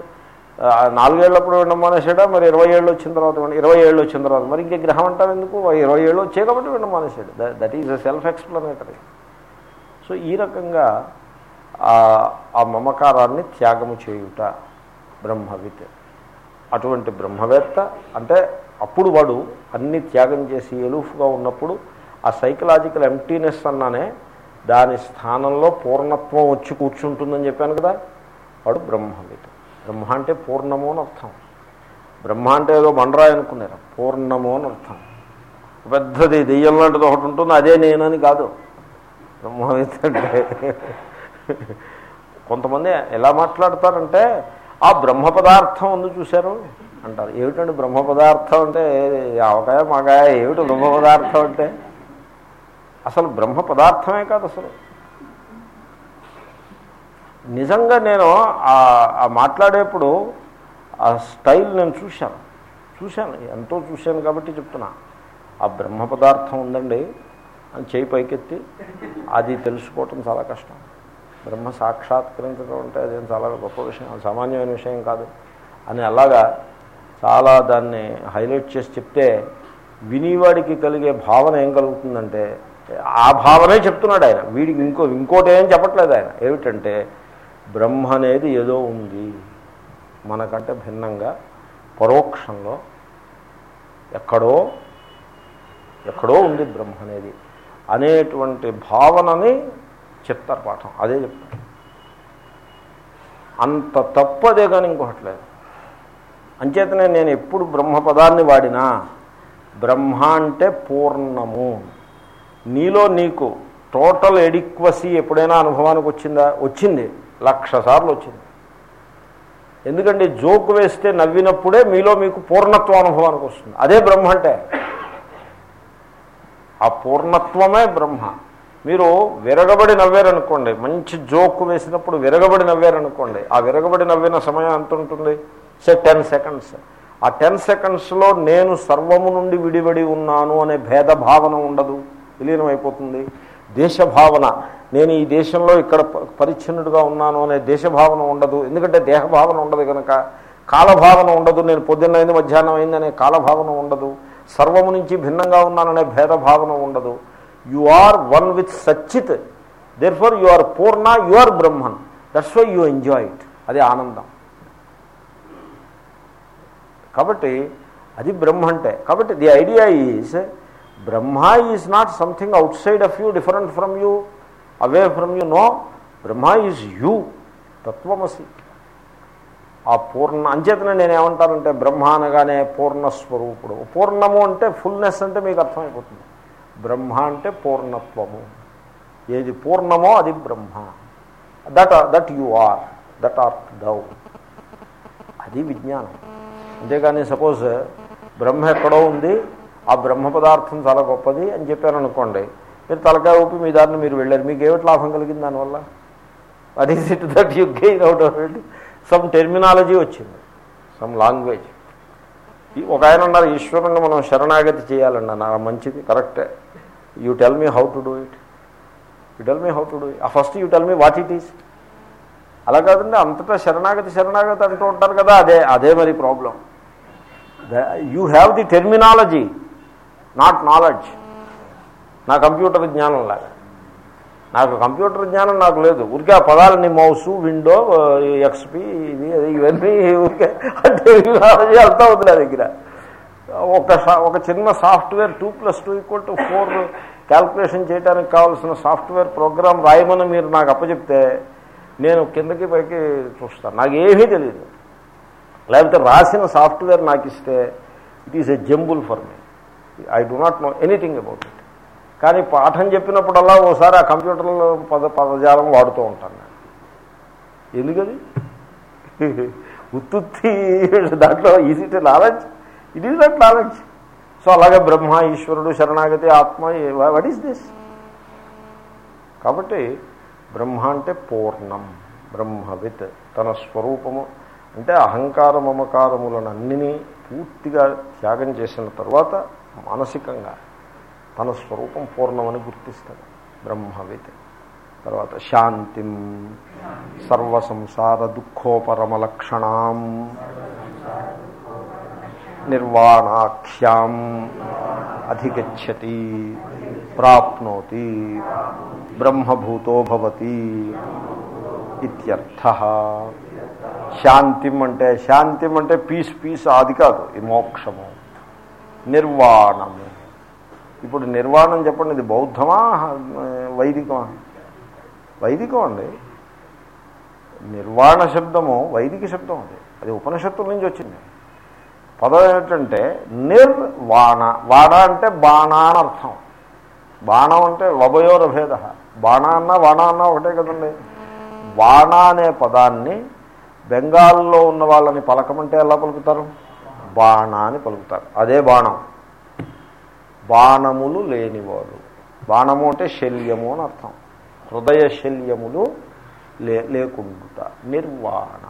A: నాలుగేళ్ళప్పుడు వినడం మానేశాడా? మరి ఇరవై ఏళ్ళు వచ్చిన తర్వాత ఇరవై ఏళ్ళు వచ్చిన తర్వాత. మరి ఇంకే గ్రహం అంటారు ఎందుకు? ఇరవై ఏళ్ళు వచ్చే కాబట్టి వినడం మానేశాడు. That is a self explanatory so ఈ రకంగా ఆ మమకారాన్ని త్యాగము చేయుట బ్రహ్మవిత్. అటువంటి బ్రహ్మవేత్త అంటే అప్పుడు వాడు అన్ని త్యాగం చేసి ఎలూఫ్గా ఉన్నప్పుడు ఆ సైకలాజికల్ ఎంటీనెస్ అన్నానే దాని స్థానంలో పూర్ణత్వం వచ్చి కూర్చుంటుందని చెప్పాను కదా వాడు బ్రహ్మవిత్ బ్రహ్మ అంటే పూర్ణము అని అర్థం. బ్రహ్మ అంటే ఏదో బండరాయి అనుకున్నారు. పూర్ణము అని అర్థం. పెద్దది దెయ్యం లాంటిది ఒకటి ఉంటుంది అదే నేనని కాదు. బ్రహ్మవిత్ అంటే కొంతమంది ఎలా మాట్లాడతారంటే ఆ బ్రహ్మ పదార్థం ఉంది చూశారు అంటారు. ఏమిటండి బ్రహ్మ పదార్థం అంటే ఆవకాయ మాకాయ ఏమిటి బ్రహ్మ పదార్థం అంటే? అసలు బ్రహ్మ పదార్థమే కాదు అసలు. నిజంగా నేను ఆ మాట్లాడేప్పుడు ఆ స్టైల్ నేను చూశాను. చూశాను ఎంతో చూశాను కాబట్టి చెప్తున్నా. ఆ బ్రహ్మ పదార్థం ఉందండి అని చేయి పైకెత్తి అది తెలుసుకోవటం చాలా కష్టం. బ్రహ్మ సాక్షాత్కరించడం అంటే అదేం చాలా గొప్ప విషయం సామాన్యమైన విషయం కాదు. అని అలాగా చాలా దాన్ని హైలైట్ చేసి చెప్తే వినివాడికి కలిగే భావన ఏం కలుగుతుందంటే ఆ భావనే చెప్తున్నాడు ఆయన. వీడికి ఇంకో ఇంకోటి ఏం చెప్పట్లేదు ఆయన. ఏమిటంటే బ్రహ్మ అనేది ఏదో ఉంది. మనకంటే భిన్నంగా పరోక్షంలో ఎక్కడో ఎక్కడో ఉంది బ్రహ్మ అనేది. అనేటువంటి భావనని చెప్తారు పాఠం. అదే చెప్తారు. అంత తప్పదే కానీ ఇంకొకటి లేదు అంచేతనే నేను ఎప్పుడు బ్రహ్మ పదాన్ని వాడినా బ్రహ్మ అంటే పూర్ణము. నీలో నీకు టోటల్ ఎడిక్వసీ ఎప్పుడైనా అనుభవానికి వచ్చిందా? వచ్చింది. లక్ష సార్లు వచ్చింది. ఎందుకంటే జోక్ వేస్తే నవ్వినప్పుడే మీలో మీకు పూర్ణత్వ అనుభవానికి వస్తుంది. అదే బ్రహ్మ అంటే. ఆ పూర్ణత్వమే బ్రహ్మ. మీరు విరగబడి నవ్వారనుకోండి మంచి జోక్ వేసినప్పుడు విరగబడి నవ్వారనుకోండి ఆ విరగబడి నవ్విన సమయం ఎంత ఉంటుంది? Say ten seconds. ఆ టెన్ సెకండ్స్లో నేను సర్వము నుండి విడిబడి ఉన్నాను అనే భేదభావన ఉండదు. విలీనం అయిపోతుంది దేశభావన. నేను ఈ దేశంలో ఇక్కడ పరిచ్ఛిన్నుడుగా ఉన్నాను అనే దేశభావన ఉండదు. ఎందుకంటే దేహభావన ఉండదు కనుక కాలభావన ఉండదు. నేను పొద్దున్న అయింది మధ్యాహ్నం అయింది అనే కాలభావన ఉండదు. సర్వము నుంచి భిన్నంగా ఉన్నాననే భేదభావన ఉండదు. You are one with సచ్చిత్ therefore you are Purna you are Brahman that's why you enjoy it అది ఆనందం. కాబట్టి అది బ్రహ్మ అంటే కాబట్టి the idea is Brahma is not something outside of you different from you away from you. No Brahma is you తత్వమసి. ఆ పూర్ణ అంచేతనే నేను ఏమంటానంటే బ్రహ్మ అనగానే పూర్ణస్వరూపుడు. పూర్ణము అంటే ఫుల్నెస్ అంటే మీకు అర్థమైపోతుంది. బ్రహ్మ అంటే పూర్ణత్వము. ఏది పూర్ణమో అది Brahma. That that you are that are thou అది విజ్ఞానం. అంతేగాని సపోజ్ బ్రహ్మ ఎక్కడో ఉంది ఆ బ్రహ్మ పదార్థం చాలా గొప్పది అని చెప్పాను అనుకోండి మీరు తలకాయ ఊపి మీ దారిని మీరు వెళ్ళారు. మీకు ఏమిటి లాభం కలిగింది దానివల్ల? What is it that you gain out of it some terminology వచ్చింది. సమ్ లాంగ్వేజ్ ఒక ఆయన ఉన్నారు ఈశ్వరుని మనం శరణాగతి చేయాలండి నా మంచిది కరెక్టే. You tell me how to do it you tell me how to do first you tell me what it is అలా కాదండి అంతటా శరణాగతి శరణాగతి అంటూ ఉంటారు కదా అదే అదే మరి problem you have the terminology not knowledge. నా కంప్యూటర్ జ్ఞానం లాగా. నాకు కంప్యూటర్ జ్ఞానం నాకు లేదు. ఊరికే ఆ పదాలని మౌసు విండో ఎక్స్పి ఇది ఇవన్నీ ఊరికే టెక్నాలజీ అంతా ఉంది నా దగ్గర. ఒక ఒక చిన్న software two plus two equal to four calculation చేయడానికి కావాల్సిన సాఫ్ట్వేర్ ప్రోగ్రామ్ రాయమని మీరు నాకు అప్పచెప్తే నేను కిందకి పైకి చూస్తాను నాకు ఏమీ తెలియదు. లేకపోతే రాసిన సాఫ్ట్వేర్ నాకు ఇస్తే it is a jumble for me. I do not know anything about it కానీ పాఠం చెప్పినప్పుడల్లా ఓసారి ఆ కంప్యూటర్లో పద పదజాలం వాడుతూ ఉంటాను నేను. ఎందుకది? ఉత్తుత్తి దాంట్లో easy to knowledge? It is not knowledge so అలాగే బ్రహ్మ ఈశ్వరుడు శరణాగతి ఆత్మ వాట్ ఈస్ దిస్ కాబట్టి బ్రహ్మ అంటే పూర్ణం బ్రహ్మవిత్ తన స్వరూపము. అంటే అహంకార మమకారములను పూర్తిగా త్యాగం చేసిన తర్వాత మానసికంగా తన స్వరూపం పూర్ణమని గుర్తిస్తాడు. బ్రహ్మవిత్. తర్వాత శాంతిం సర్వసంసార దుఃఖోపరమలక్షణాం నిర్వాణాఖ్యాం అధిగచ్చతి ప్రాప్నోతి బ్రహ్మభూతో భవతి ఇత్యర్థ. శాంతిం అంటే శాంతిం అంటే పీస్ పీస్ అది కాదు ఈ మోక్షము నిర్వాణము ఇప్పుడు నిర్వాణం చెప్పండి ఇది బౌద్ధమా వైదికమా? వైదికం అండి. నిర్వాణ శబ్దము వైదిక శబ్దం అది అది ఉపనిషత్తుల నుంచి వచ్చింది. పదం ఏమిటంటే నిర్వాణ. వాణ అంటే బాణ అని అర్థం. బాణం అంటే వభయోరభేద. బాణ అన్న వాణ అన్న ఒకటే కదండి. వాణ అనే పదాన్ని బెంగాల్లో ఉన్న వాళ్ళని పలకమంటే ఎలా పలుకుతారు? బాణ అని పలుకుతారు. అదే బాణం. బాణములు లేనివాడు బాణము అంటే శల్యము అని అర్థం. హృదయ శల్యములు లే లేకుండా నిర్వాణ.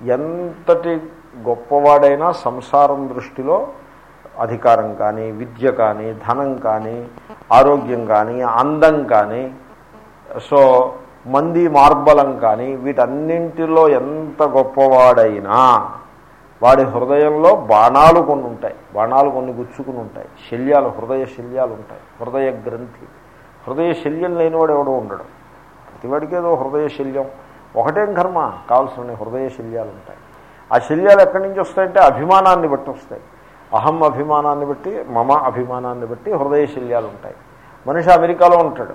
A: ఎంతటి గొప్పవాడైనా సంసారం దృష్టిలో అధికారం కానీ విద్య కానీ ధనం కానీ ఆరోగ్యం కానీ అందం కానీ సో మంది మార్బలం కానీ వీటన్నింటిలో ఎంత గొప్పవాడైనా వాడి హృదయంలో బాణాలు కొన్ని ఉంటాయి. బాణాలు కొన్ని గుచ్చుకుని ఉంటాయి. శల్యాలు హృదయ శల్యాలు ఉంటాయి. హృదయ గ్రంథి. హృదయ శల్యం లేనివాడు ఎవడో ఉండడు. ప్రతివాడికి ఏదో హృదయ శల్యం. ఒకటేం కర్మ కావాల్సిన హృదయ శల్యాలు ఉంటాయి. ఆ శల్యాలు ఎక్కడి నుంచి వస్తాయంటే అభిమానాన్ని బట్టి వస్తాయి. అహం అభిమానాన్ని బట్టి మమ అభిమానాన్ని బట్టి హృదయ శల్యాలు ఉంటాయి. మనిషి అమెరికాలో ఉంటాడు.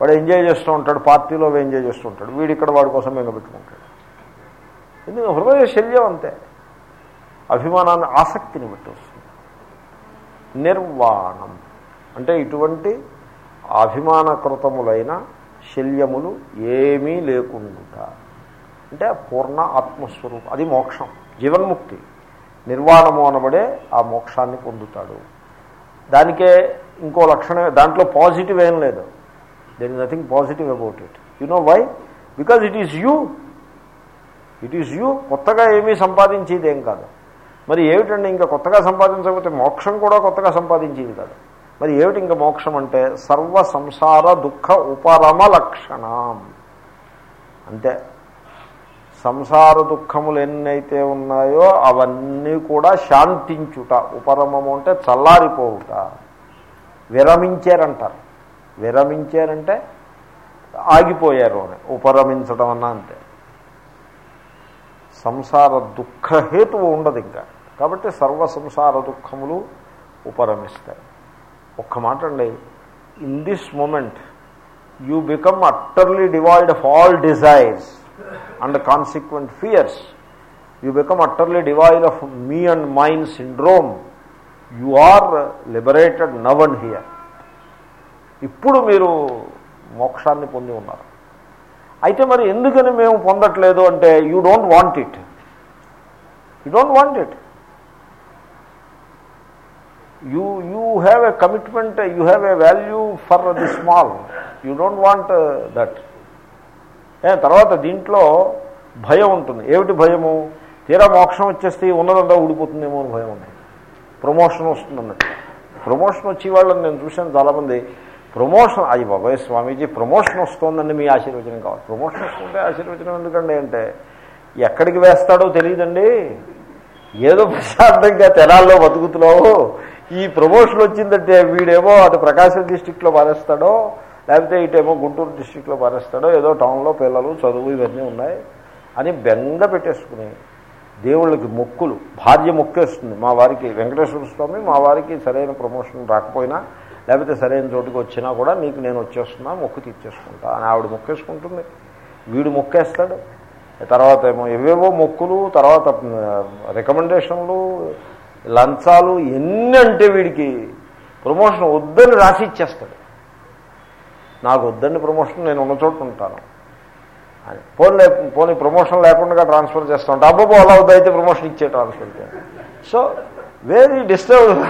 A: వాడు ఎంజాయ్ చేస్తూ ఉంటాడు పార్టీలో ఎంజాయ్ చేస్తూ ఉంటాడు. వీడు ఇక్కడ వాడి కోసం పెట్టుకుంటాడు ఎందుకంటే హృదయ శల్యం అంతే. అభిమానాన్ని ఆసక్తిని బట్టి వస్తుంది. నిర్వాణం. అంటే ఇటువంటి అభిమానకృతములైన శల్యములు ఏమీ లేకుండా అంటే పూర్ణ ఆత్మస్వరూపం అది మోక్షం జీవన్ముక్తి. నిర్వాణము అనబడే ఆ మోక్షాన్ని పొందుతాడు. దానికే ఇంకో లక్షణం దాంట్లో పాజిటివ్ ఏం లేదు. There is nothing positive about it you know why because it is you it is you కొత్తగా ఏమీ సంపాదించేది ఏం కాదు. మరి ఏమిటండి ఇంకా కొత్తగా సంపాదించకపోతే మోక్షం కూడా కొత్తగా సంపాదించేది కాదు. మరి ఏమిటి ఇంకా మోక్షం అంటే సర్వ సంసార దుఃఖ ఉపరమ లక్షణం. అంతే. సంసార దుఃఖములు ఎన్నైతే ఉన్నాయో అవన్నీ కూడా శాంతించుట. ఉపరమము అంటే చల్లారిపోవుట. విరమించారంటారు. విరమించారంటే ఆగిపోయారు అని. ఉపరమించడం అన్నా అంతే. సంసార దుఃఖహేతువు ఉండదు ఇంకా. కాబట్టి సర్వ సంసార దుఃఖములు ఉపరమిస్తాయి. ఒక్క మాట అండి in this moment you become utterly devoid of all desires and consequent fears you become utterly devoid of me and mind syndrome you are liberated now and here ఇప్పుడు మీరు మోక్షాన్ని పొంది ఉన్నారు. అయితే మరి ఎందుకని మేము పొందట్లేదు అంటే you don't want it you don't want it you you have a commitment you have a value for the small you don't want that తర్వాత దీంట్లో భయం ఉంటుంది. ఏమిటి భయము? తీరా మోక్షం వచ్చేస్తే ఉన్నదంతా ఊడిపోతుందేమో అని భయం ఉంది ప్రమోషన్ వస్తుంది అన్నట్టు. ప్రమోషన్ వచ్చే వాళ్ళని నేను చూశాను చాలామంది. ప్రమోషన్ అయ్యి బాబాయ్ స్వామీజీ ప్రమోషన్ వస్తుందండి మీ ఆశీర్వచనం కావాలి. ప్రమోషన్ వస్తుంటే ఆశీర్వచనం ఎందుకండి అంటే ఎక్కడికి వేస్తాడో తెలియదండి. ఏదో ప్రశాంతంగా తెనాల్లో బతుకుతున్నావు. ఈ ప్రమోషన్ వచ్చిందంటే వీడేమో అటు ప్రకాశం డిస్టిక్లో పారేస్తాడో లేకపోతే ఇటేమో గుంటూరు డిస్టిక్లో పారేస్తాడో ఏదో టౌన్లో పిల్లలు చదువు ఇవన్నీ ఉన్నాయి అని బెంగ పెట్టేసుకుని దేవుళ్ళకి మొక్కులు భార్య మొక్కేస్తుంది. మా వారికి వెంకటేశ్వర స్వామి మా వారికి సరైన ప్రమోషన్ రాకపోయినా లేకపోతే సరైన చోటుకి వచ్చినా కూడా నీకు నేను వచ్చేస్తున్నా మొక్కు తీర్చేసుకుంటా అని ఆవిడ మొక్కేసుకుంటుంది. వీడు మొక్కేస్తాడు. తర్వాత ఏమో ఏవేవో మొక్కులు తర్వాత రికమెండేషన్లు లంచాలు ఎన్ని అంటే వీడికి ప్రమోషన్ వద్దని రాసి ఇచ్చేస్తాడు. నాకు వద్దని ప్రమోషన్ నేను ఉన్న చోట ఉంటాను. అని. పోనీ పోనీ ప్రమోషన్ లేకుండా ట్రాన్స్ఫర్ చేస్తూ ఉంటా. అబ్బాబో అలా వద్దయితే ప్రమోషన్ ఇచ్చే transfer so very disturb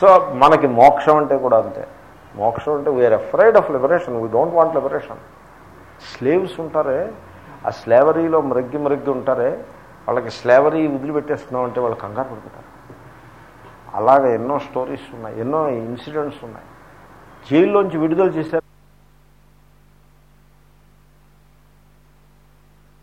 A: so మనకి మోక్షం అంటే కూడా అంతే. మోక్షం అంటే we are afraid of liberation we don't want liberation slaves ఉంటారే ఆ స్లేవరీలో మృగ్గి మృగ్గి ఉంటారే వాళ్ళకి స్లేవరీ వదిలిపెట్టేస్తున్నాం అంటే వాళ్ళు కంగారు పడుకుంటారు. అలాగే ఎన్నో స్టోరీస్ ఉన్నాయి ఎన్నో ఇన్సిడెంట్స్ ఉన్నాయి. జైల్లోంచి విడుదల చేశారు